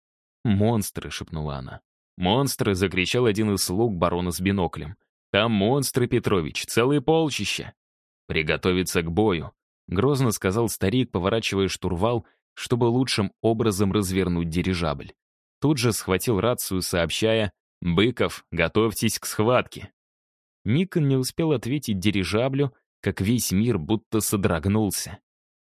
«Монстры!» — шепнула она. «Монстры!» — закричал один из слуг барона с биноклем. «Там монстры, Петрович, целые полчища!» «Приготовиться к бою!» — грозно сказал старик, поворачивая штурвал, чтобы лучшим образом развернуть дирижабль. тут же схватил рацию, сообщая «Быков, готовьтесь к схватке». Никон не успел ответить дирижаблю, как весь мир будто содрогнулся.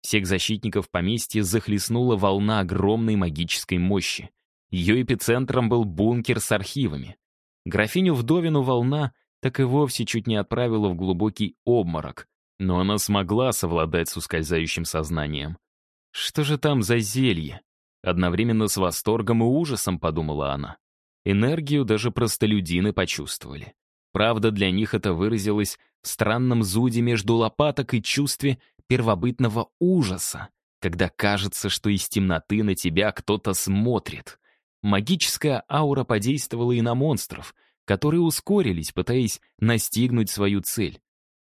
Всех защитников поместья захлестнула волна огромной магической мощи. Ее эпицентром был бункер с архивами. Графиню Вдовину волна так и вовсе чуть не отправила в глубокий обморок, но она смогла совладать с ускользающим сознанием. Что же там за зелье? Одновременно с восторгом и ужасом подумала она. Энергию даже простолюдины почувствовали. Правда, для них это выразилось в странном зуде между лопаток и чувстве первобытного ужаса, когда кажется, что из темноты на тебя кто-то смотрит. Магическая аура подействовала и на монстров, которые ускорились, пытаясь настигнуть свою цель.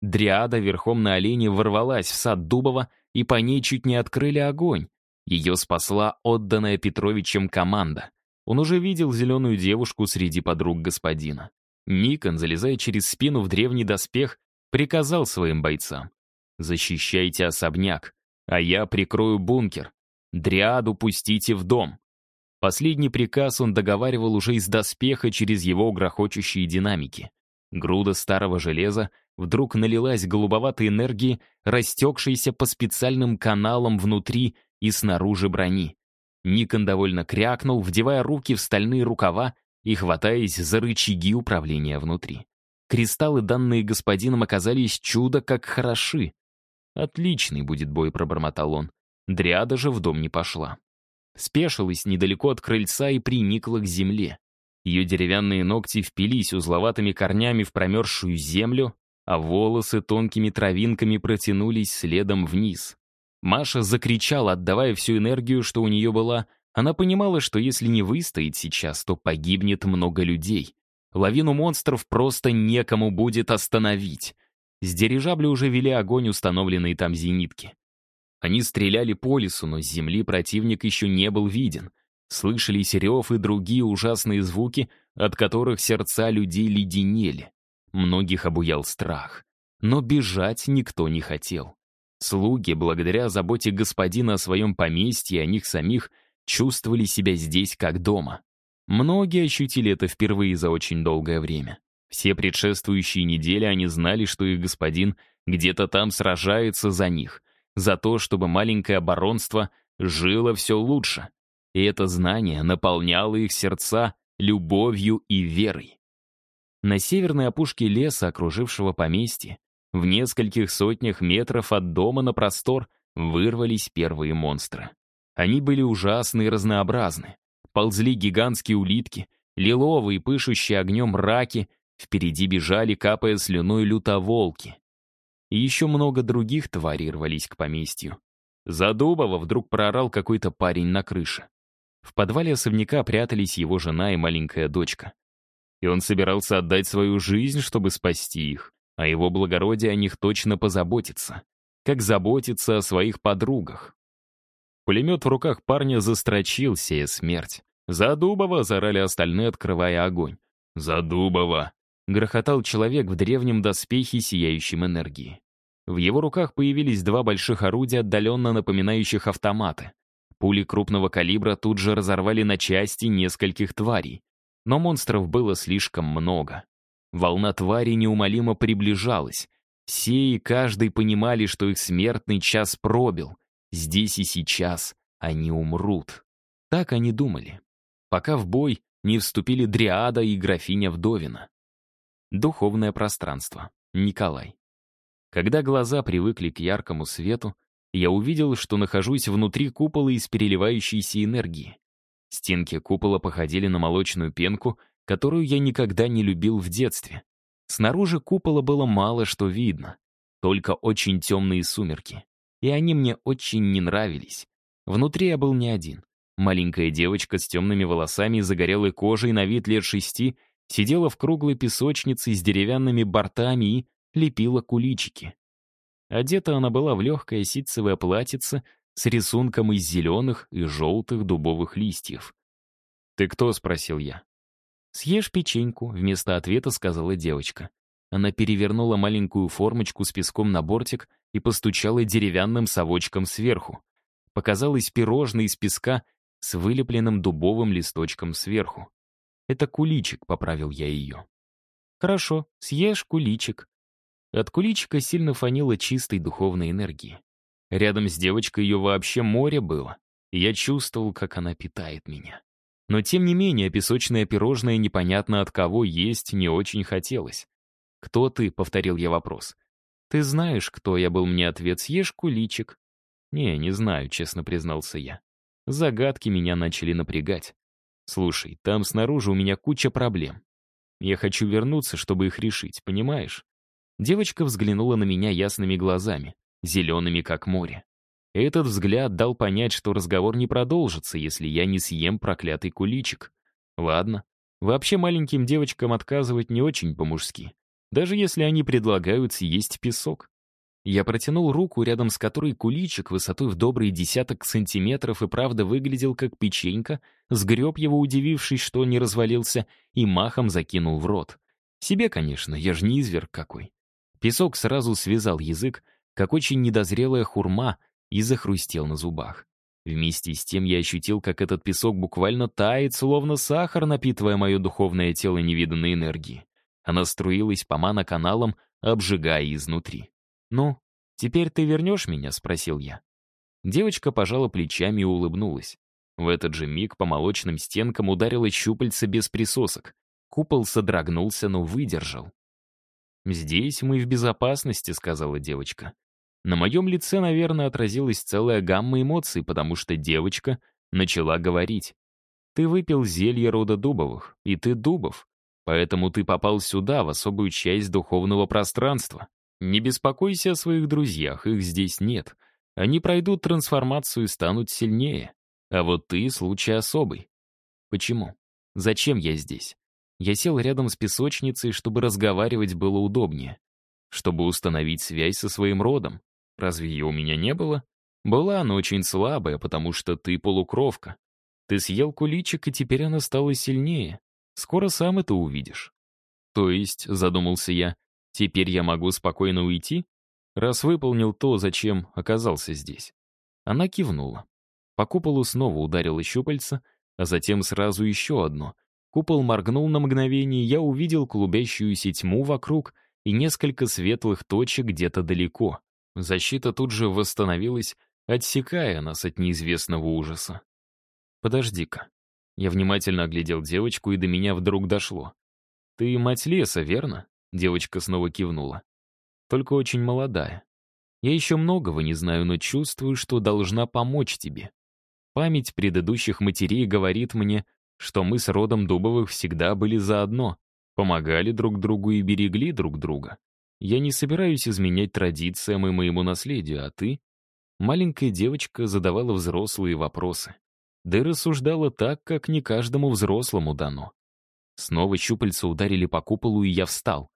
Дриада верхом на олене ворвалась в сад Дубова, и по ней чуть не открыли огонь. Ее спасла отданная Петровичем команда. Он уже видел зеленую девушку среди подруг господина. Никон, залезая через спину в древний доспех, приказал своим бойцам. «Защищайте особняк, а я прикрою бункер. Дриаду пустите в дом». Последний приказ он договаривал уже из доспеха через его грохочущие динамики. Груда старого железа вдруг налилась голубоватой энергией, растекшейся по специальным каналам внутри и снаружи брони. Никон довольно крякнул, вдевая руки в стальные рукава и хватаясь за рычаги управления внутри. Кристаллы, данные господином, оказались чудо как хороши. «Отличный будет бой», — пробормотал он. Дриада же в дом не пошла спешилась недалеко от крыльца и приникла к земле. Ее деревянные ногти впились узловатыми корнями в промерзшую землю, а волосы тонкими травинками протянулись следом вниз. Маша закричала, отдавая всю энергию, что у нее была. Она понимала, что если не выстоит сейчас, то погибнет много людей. Лавину монстров просто некому будет остановить. С дирижабля уже вели огонь установленные там зенитки. Они стреляли по лесу, но с земли противник еще не был виден. Слышались рев и другие ужасные звуки, от которых сердца людей леденели. Многих обуял страх. Но бежать никто не хотел. Слуги, благодаря заботе господина о своем поместье и о них самих, чувствовали себя здесь как дома. Многие ощутили это впервые за очень долгое время. Все предшествующие недели они знали, что их господин где-то там сражается за них, за то, чтобы маленькое баронство жило все лучше. И это знание наполняло их сердца любовью и верой. На северной опушке леса, окружившего поместье, в нескольких сотнях метров от дома на простор вырвались первые монстры. Они были ужасны и разнообразны. Ползли гигантские улитки, лиловые, пышущие огнем раки, впереди бежали, капая слюной лютоволки и еще много других тварей рвались к поместью. За Дубова вдруг проорал какой-то парень на крыше. В подвале особняка прятались его жена и маленькая дочка. И он собирался отдать свою жизнь, чтобы спасти их, а его благородие о них точно позаботится. Как заботиться о своих подругах. Пулемет в руках парня застрочил, сея смерть. «За Дубова!» — зарали остальные, открывая огонь. «За Дубова!» грохотал человек в древнем доспехе, сияющем энергии. В его руках появились два больших орудия, отдаленно напоминающих автоматы. Пули крупного калибра тут же разорвали на части нескольких тварей. Но монстров было слишком много. Волна тварей неумолимо приближалась. Все и каждый понимали, что их смертный час пробил. Здесь и сейчас они умрут. Так они думали. Пока в бой не вступили Дриада и графиня Вдовина. Духовное пространство. Николай. Когда глаза привыкли к яркому свету, я увидел, что нахожусь внутри купола из переливающейся энергии. Стенки купола походили на молочную пенку, которую я никогда не любил в детстве. Снаружи купола было мало что видно, только очень темные сумерки. И они мне очень не нравились. Внутри я был не один. Маленькая девочка с темными волосами и загорелой кожей на вид лет шести сидела в круглой песочнице с деревянными бортами и лепила куличики. Одета она была в легкое ситцевое платьице с рисунком из зеленых и желтых дубовых листьев. «Ты кто?» — спросил я. «Съешь печеньку», — вместо ответа сказала девочка. Она перевернула маленькую формочку с песком на бортик и постучала деревянным совочком сверху. Показалось пирожное из песка с вылепленным дубовым листочком сверху. «Это куличик», — поправил я ее. «Хорошо, съешь куличик». От куличика сильно фанило чистой духовной энергии. Рядом с девочкой ее вообще море было, и я чувствовал, как она питает меня. Но тем не менее, песочное пирожное непонятно от кого есть не очень хотелось. «Кто ты?» — повторил я вопрос. «Ты знаешь, кто я был мне ответ, съешь куличик». «Не, не знаю», — честно признался я. Загадки меня начали напрягать. «Слушай, там снаружи у меня куча проблем. Я хочу вернуться, чтобы их решить, понимаешь?» Девочка взглянула на меня ясными глазами, зелеными как море. Этот взгляд дал понять, что разговор не продолжится, если я не съем проклятый куличик. Ладно. Вообще маленьким девочкам отказывать не очень по-мужски. Даже если они предлагают съесть песок. Я протянул руку, рядом с которой куличик высотой в добрый десяток сантиметров и правда выглядел как печенька, сгреб его, удивившись, что не развалился, и махом закинул в рот. Себе, конечно, я ж не изверг какой. Песок сразу связал язык, как очень недозрелая хурма, и захрустел на зубах. Вместе с тем я ощутил, как этот песок буквально тает, словно сахар, напитывая мое духовное тело невиданной энергии. Она струилась по мана-каналам, обжигая изнутри. «Ну, теперь ты вернешь меня?» — спросил я. Девочка пожала плечами и улыбнулась. В этот же миг по молочным стенкам ударило щупальце без присосок. Купол содрогнулся, но выдержал. «Здесь мы в безопасности», — сказала девочка. На моем лице, наверное, отразилась целая гамма эмоций, потому что девочка начала говорить. «Ты выпил зелье рода Дубовых, и ты Дубов. Поэтому ты попал сюда, в особую часть духовного пространства. Не беспокойся о своих друзьях, их здесь нет. Они пройдут трансформацию и станут сильнее. А вот ты — случай особый. Почему? Зачем я здесь? Я сел рядом с песочницей, чтобы разговаривать было удобнее. Чтобы установить связь со своим родом. Разве ее у меня не было? Была, но очень слабая, потому что ты полукровка. Ты съел куличик, и теперь она стала сильнее. Скоро сам это увидишь. То есть, задумался я, теперь я могу спокойно уйти? Раз выполнил то, зачем оказался здесь. Она кивнула. По куполу снова ударило щупальце, а затем сразу еще одно. Купол моргнул на мгновение, я увидел клубящуюся тьму вокруг и несколько светлых точек где-то далеко. Защита тут же восстановилась, отсекая нас от неизвестного ужаса. «Подожди-ка», я внимательно оглядел девочку, и до меня вдруг дошло. «Ты мать леса, верно?» Девочка снова кивнула. «Только очень молодая. Я еще многого не знаю, но чувствую, что должна помочь тебе. Память предыдущих матерей говорит мне, что мы с родом Дубовых всегда были заодно, помогали друг другу и берегли друг друга. Я не собираюсь изменять традициям и моему наследию, а ты?» Маленькая девочка задавала взрослые вопросы да и рассуждала так, как не каждому взрослому дано. Снова щупальца ударили по куполу, и я встал.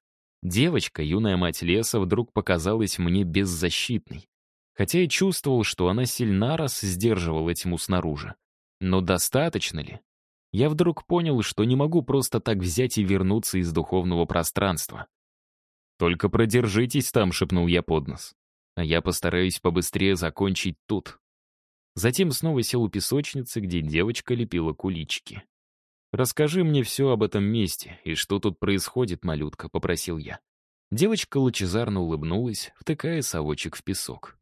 Девочка, юная мать леса, вдруг показалась мне беззащитной. Хотя и чувствовал, что она сильна, раз сдерживала тьму снаружи. Но достаточно ли? Я вдруг понял, что не могу просто так взять и вернуться из духовного пространства. «Только продержитесь там», — шепнул я под нос. «А я постараюсь побыстрее закончить тут». Затем снова сел у песочницы, где девочка лепила кулички. «Расскажи мне все об этом месте и что тут происходит, малютка», — попросил я. Девочка лучезарно улыбнулась, втыкая совочек в песок.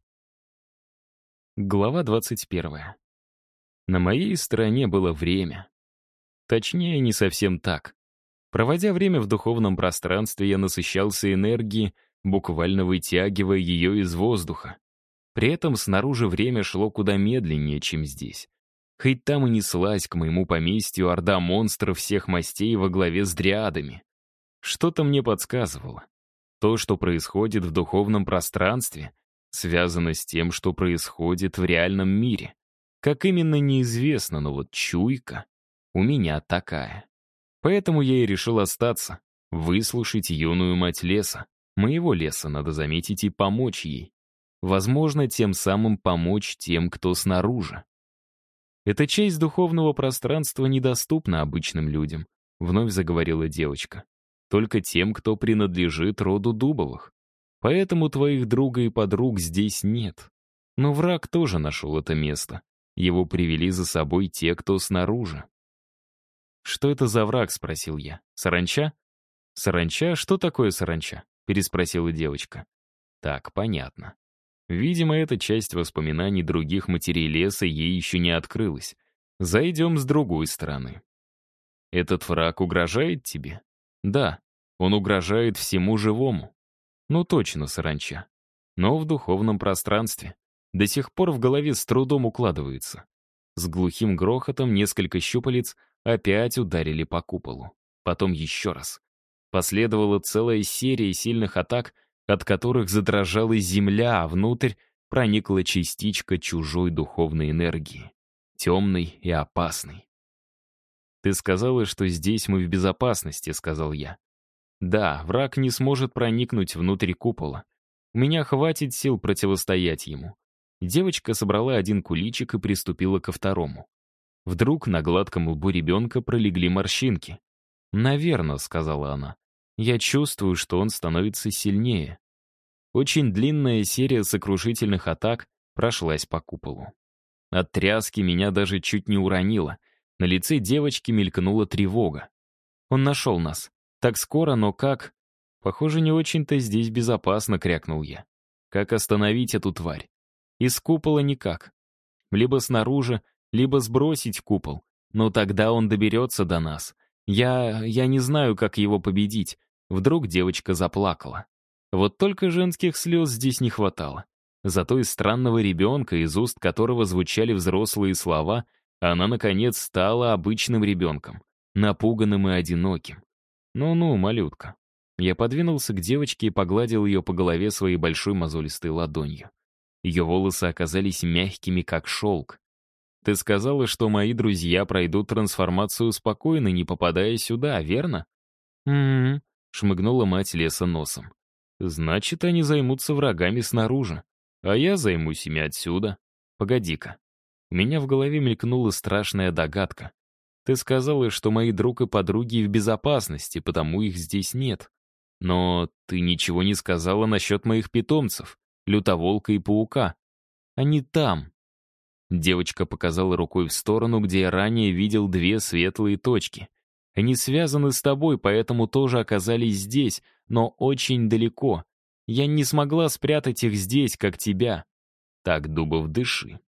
Глава 21. На моей стороне было время. Точнее, не совсем так. Проводя время в духовном пространстве, я насыщался энергией, буквально вытягивая ее из воздуха. При этом снаружи время шло куда медленнее, чем здесь. Хоть там и неслась к моему поместью орда монстров всех мастей во главе с дриадами. Что-то мне подсказывало. То, что происходит в духовном пространстве, связано с тем, что происходит в реальном мире. Как именно, неизвестно, но вот чуйка у меня такая. Поэтому я и решил остаться, выслушать юную мать леса, моего леса, надо заметить, и помочь ей. Возможно, тем самым помочь тем, кто снаружи. Эта часть духовного пространства недоступна обычным людям, вновь заговорила девочка. Только тем, кто принадлежит роду Дубовых. Поэтому твоих друга и подруг здесь нет. Но враг тоже нашел это место. его привели за собой те, кто снаружи. «Что это за враг?» — спросил я. «Саранча?» «Саранча? Что такое саранча?» — переспросила девочка. «Так, понятно. Видимо, эта часть воспоминаний других матерей леса ей еще не открылась. Зайдем с другой стороны. Этот враг угрожает тебе? Да, он угрожает всему живому. Ну точно, саранча. Но в духовном пространстве. До сих пор в голове с трудом укладывается. С глухим грохотом несколько щупалец опять ударили по куполу. Потом еще раз. Последовала целая серия сильных атак, от которых задрожала земля, а внутрь проникла частичка чужой духовной энергии, темной и опасной. «Ты сказала, что здесь мы в безопасности», — сказал я. «Да, враг не сможет проникнуть внутрь купола. У меня хватит сил противостоять ему». Девочка собрала один куличик и приступила ко второму. Вдруг на гладком лбу ребенка пролегли морщинки. «Наверно», — сказала она. «Я чувствую, что он становится сильнее». Очень длинная серия сокрушительных атак прошлась по куполу. От тряски меня даже чуть не уронило. На лице девочки мелькнула тревога. Он нашел нас. Так скоро, но как? Похоже, не очень-то здесь безопасно, крякнул я. Как остановить эту тварь? Из купола никак. Либо снаружи, либо сбросить купол. Но тогда он доберется до нас. Я... я не знаю, как его победить. Вдруг девочка заплакала. Вот только женских слез здесь не хватало. Зато из странного ребенка, из уст которого звучали взрослые слова, она, наконец, стала обычным ребенком, напуганным и одиноким. «Ну-ну, малютка». Я подвинулся к девочке и погладил ее по голове своей большой мозолистой ладонью. Ее волосы оказались мягкими, как шелк. «Ты сказала, что мои друзья пройдут трансформацию спокойно, не попадая сюда, верно?» «М-м-м», шмыгнула мать леса носом. Значит, они займутся врагами снаружи. А я займусь ими отсюда. Погоди-ка. У меня в голове мелькнула страшная догадка. Ты сказала, что мои друг и подруги в безопасности, потому их здесь нет. Но ты ничего не сказала насчет моих питомцев, лютоволка и паука. Они там. Девочка показала рукой в сторону, где я ранее видел две светлые точки. Они связаны с тобой, поэтому тоже оказались здесь, но очень далеко. Я не смогла спрятать их здесь, как тебя. Так, Дубов, дыши.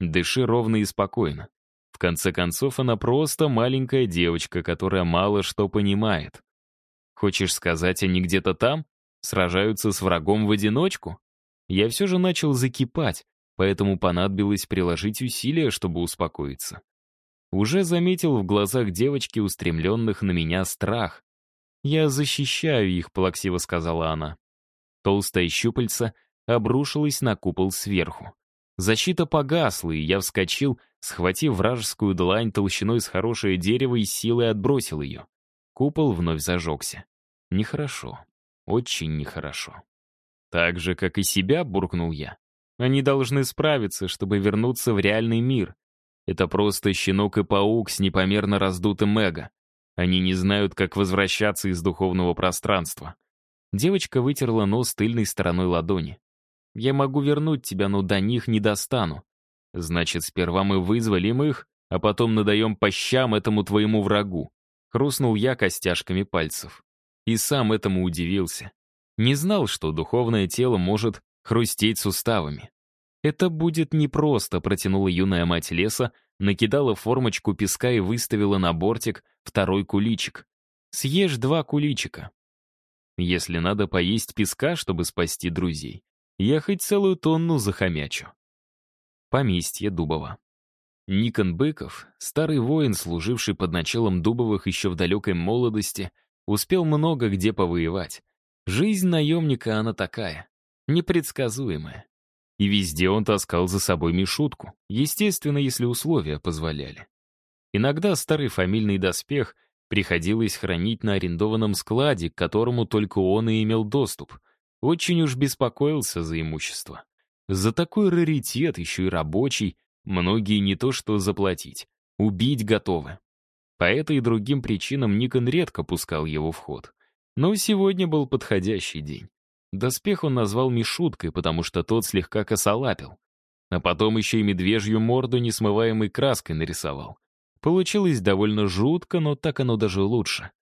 Дыши ровно и спокойно. В конце концов, она просто маленькая девочка, которая мало что понимает. Хочешь сказать, они где-то там? Сражаются с врагом в одиночку? Я все же начал закипать, поэтому понадобилось приложить усилия, чтобы успокоиться. Уже заметил в глазах девочки, устремленных на меня, страх. «Я защищаю их», — плаксиво сказала она. Толстая щупальца обрушилась на купол сверху. Защита погасла, и я вскочил, схватив вражескую длань толщиной с хорошее дерево и силой отбросил ее. Купол вновь зажегся. Нехорошо. Очень нехорошо. Так же, как и себя, буркнул я. Они должны справиться, чтобы вернуться в реальный мир. Это просто щенок и паук с непомерно раздутым эго. Они не знают, как возвращаться из духовного пространства. Девочка вытерла нос тыльной стороной ладони. «Я могу вернуть тебя, но до них не достану. Значит, сперва мы вызволим их, а потом надаем по щам этому твоему врагу». Хрустнул я костяшками пальцев. И сам этому удивился. Не знал, что духовное тело может хрустеть суставами. «Это будет непросто», — протянула юная мать леса, накидала формочку песка и выставила на бортик второй куличик. «Съешь два куличика». Если надо поесть песка, чтобы спасти друзей, я хоть целую тонну захомячу. Поместье Дубова. Никон Быков, старый воин, служивший под началом Дубовых еще в далекой молодости, успел много где повоевать. Жизнь наемника она такая, непредсказуемая. И везде он таскал за собой Мишутку, естественно, если условия позволяли. Иногда старый фамильный доспех приходилось хранить на арендованном складе, к которому только он и имел доступ. Очень уж беспокоился за имущество. За такой раритет, еще и рабочий, многие не то что заплатить, убить готовы. По этой и другим причинам Никон редко пускал его в ход. Но сегодня был подходящий день. Доспех он назвал Мишуткой, потому что тот слегка косолапил. А потом еще и медвежью морду несмываемой краской нарисовал. Получилось довольно жутко, но так оно даже лучше.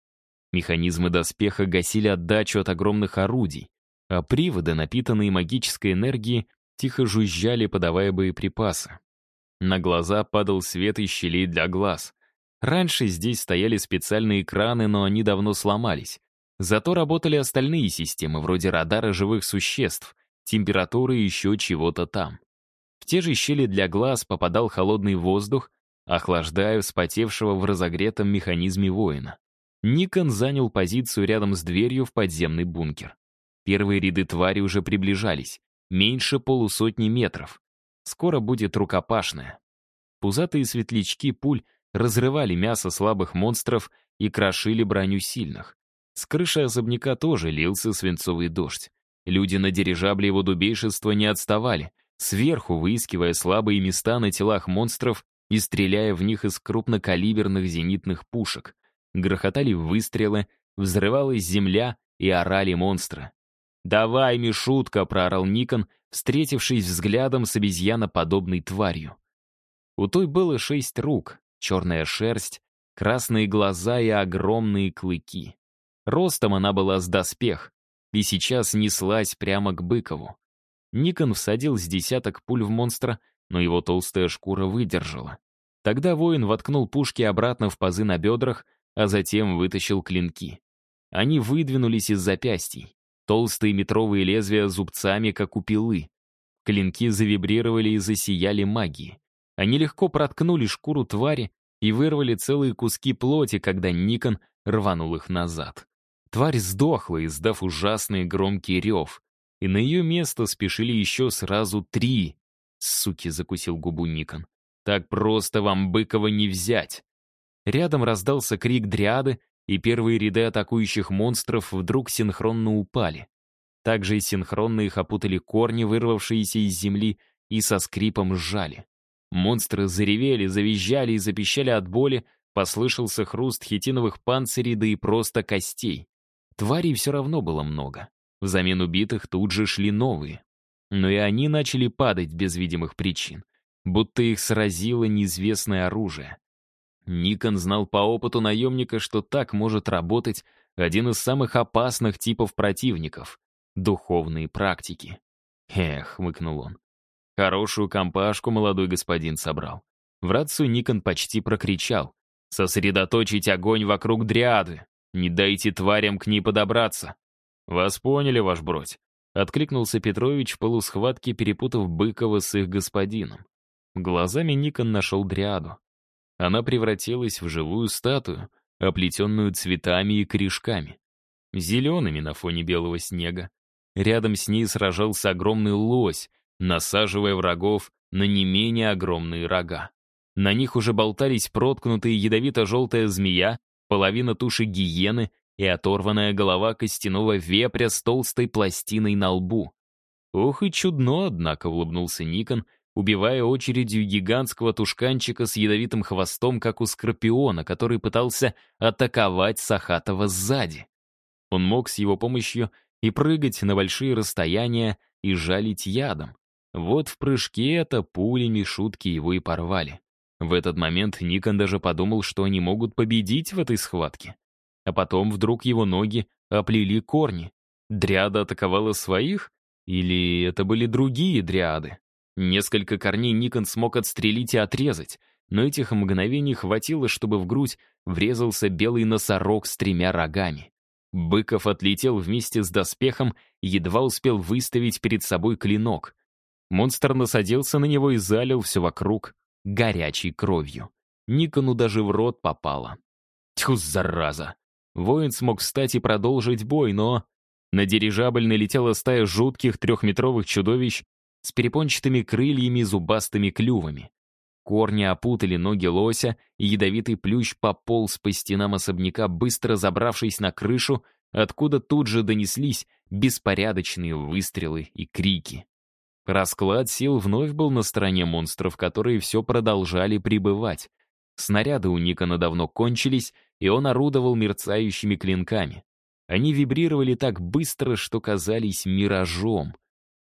Механизмы доспеха гасили отдачу от огромных орудий, а приводы, напитанные магической энергией, тихо жужжали, подавая боеприпасы. На глаза падал свет из щелей для глаз. Раньше здесь стояли специальные экраны, но они давно сломались. Зато работали остальные системы, вроде радара живых существ, температуры и еще чего-то там. В те же щели для глаз попадал холодный воздух, охлаждая вспотевшего в разогретом механизме воина. Никон занял позицию рядом с дверью в подземный бункер. Первые ряды твари уже приближались, меньше полусотни метров. Скоро будет рукопашная. Пузатые светлячки пуль разрывали мясо слабых монстров и крошили броню сильных. С крыши особняка тоже лился свинцовый дождь. Люди на дирижабле его дубейшества не отставали, сверху выискивая слабые места на телах монстров и стреляя в них из крупнокалиберных зенитных пушек. Грохотали выстрелы, взрывалась земля и орали монстры. «Давай, Мишутка!» — проорал Никон, встретившись взглядом с обезьяноподобной тварью. У той было шесть рук, черная шерсть, красные глаза и огромные клыки. Ростом она была с доспех, и сейчас неслась прямо к Быкову. Никон всадил с десяток пуль в монстра, но его толстая шкура выдержала. Тогда воин воткнул пушки обратно в пазы на бедрах, а затем вытащил клинки. Они выдвинулись из запястий. Толстые метровые лезвия зубцами, как у пилы. Клинки завибрировали и засияли магией. Они легко проткнули шкуру твари и вырвали целые куски плоти, когда Никон рванул их назад. Тварь сдохла, издав ужасный громкий рев. И на ее место спешили еще сразу три. Суки, закусил губу Никон. Так просто вам Быкова не взять. Рядом раздался крик дриады, и первые ряды атакующих монстров вдруг синхронно упали. Также и синхронно их опутали корни, вырвавшиеся из земли, и со скрипом сжали. Монстры заревели, завизжали и запищали от боли, послышался хруст хитиновых панцирей, да и просто костей. Тварей все равно было много. Взамен убитых тут же шли новые. Но и они начали падать без видимых причин, будто их сразило неизвестное оружие. Никон знал по опыту наемника, что так может работать один из самых опасных типов противников — духовные практики. «Эх», — хмыкнул он, — «хорошую компашку молодой господин собрал». В рацию Никон почти прокричал «Сосредоточить огонь вокруг дриады!» Не дайте тварям к ней подобраться. Вас поняли, ваш бродь. Откликнулся Петрович в полусхватке, перепутав Быкова с их господином. Глазами Никон нашел дриаду. Она превратилась в живую статую, оплетенную цветами и корешками. Зелеными на фоне белого снега. Рядом с ней сражался огромный лось, насаживая врагов на не менее огромные рога. На них уже болтались проткнутые ядовито-желтая змея половина туши гиены и оторванная голова костяного вепря с толстой пластиной на лбу. Ох и чудно, однако, улыбнулся Никон, убивая очередью гигантского тушканчика с ядовитым хвостом, как у скорпиона, который пытался атаковать Сахатова сзади. Он мог с его помощью и прыгать на большие расстояния, и жалить ядом. Вот в прыжке это пулями шутки его и порвали. В этот момент Никон даже подумал, что они могут победить в этой схватке. А потом вдруг его ноги оплели корни. Дриада атаковала своих? Или это были другие дриады? Несколько корней Никон смог отстрелить и отрезать, но этих мгновений хватило, чтобы в грудь врезался белый носорог с тремя рогами. Быков отлетел вместе с доспехом едва успел выставить перед собой клинок. Монстр насадился на него и залил все вокруг горячей кровью. Никону даже в рот попало. Тьфу, зараза! Воин смог встать и продолжить бой, но... На дирижабль налетела стая жутких трехметровых чудовищ с перепончатыми крыльями и зубастыми клювами. Корни опутали ноги лося, и ядовитый плющ пополз по стенам особняка, быстро забравшись на крышу, откуда тут же донеслись беспорядочные выстрелы и крики. Расклад сил вновь был на стороне монстров, которые все продолжали прибывать. Снаряды у Никона давно кончились, и он орудовал мерцающими клинками. Они вибрировали так быстро, что казались миражом.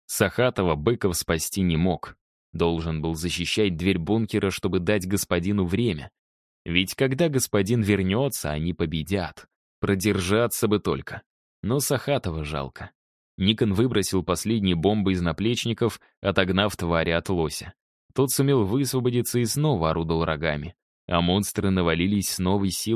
Сахатова Быков спасти не мог. Должен был защищать дверь бункера, чтобы дать господину время. Ведь когда господин вернется, они победят. Продержаться бы только. Но Сахатова жалко. Никон выбросил последние бомбы из наплечников, отогнав твари от лося. Тот сумел высвободиться и снова орудовал рогами. А монстры навалились с новой силой,